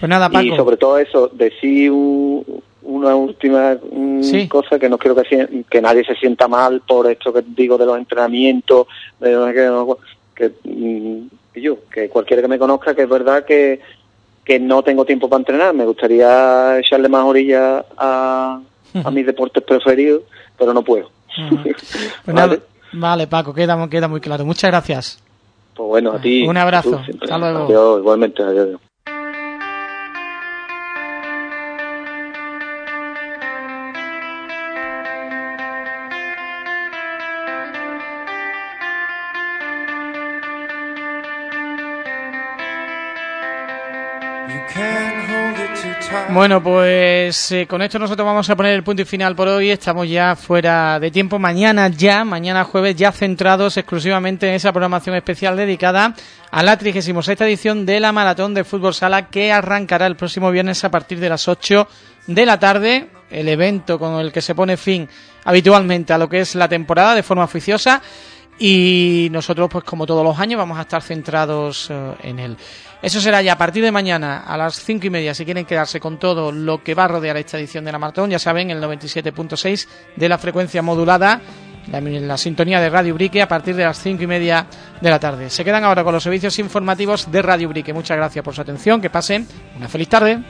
Pues nada, Paco. Y sobre todo eso, decir una última mm, cosa que no quiero que, que nadie se sienta mal por esto que digo de los entrenamientos, de que, mm, yo, que cualquiera que me conozca, que es verdad que, que no tengo tiempo para entrenar, me gustaría echarle más orilla a, a mis deportes preferidos, pero no puedo. Pues vale, Paco, queda, queda muy claro. Muchas gracias. Pues bueno, a ti. Un abrazo. Hasta luego. Adiós, igualmente, adiós. Bueno, pues eh, con esto nosotros vamos a poner el punto y final por hoy. Estamos ya fuera de tiempo. Mañana ya, mañana jueves, ya centrados exclusivamente en esa programación especial dedicada a la 36 edición de la Maratón de Fútbol Sala que arrancará el próximo viernes a partir de las 8 de la tarde. El evento con el que se pone fin habitualmente a lo que es la temporada de forma oficiosa. Y nosotros, pues como todos los años, vamos a estar centrados eh, en él. Eso será ya a partir de mañana a las cinco y media. Si quieren quedarse con todo lo que va a rodear esta edición de la maratón, ya saben, el 97.6 de la frecuencia modulada, la, la, sintonía de Radio Brique a partir de las cinco y media de la tarde. Se quedan ahora con los servicios informativos de Radio Brique. Muchas gracias por su atención. Que pasen una feliz tarde.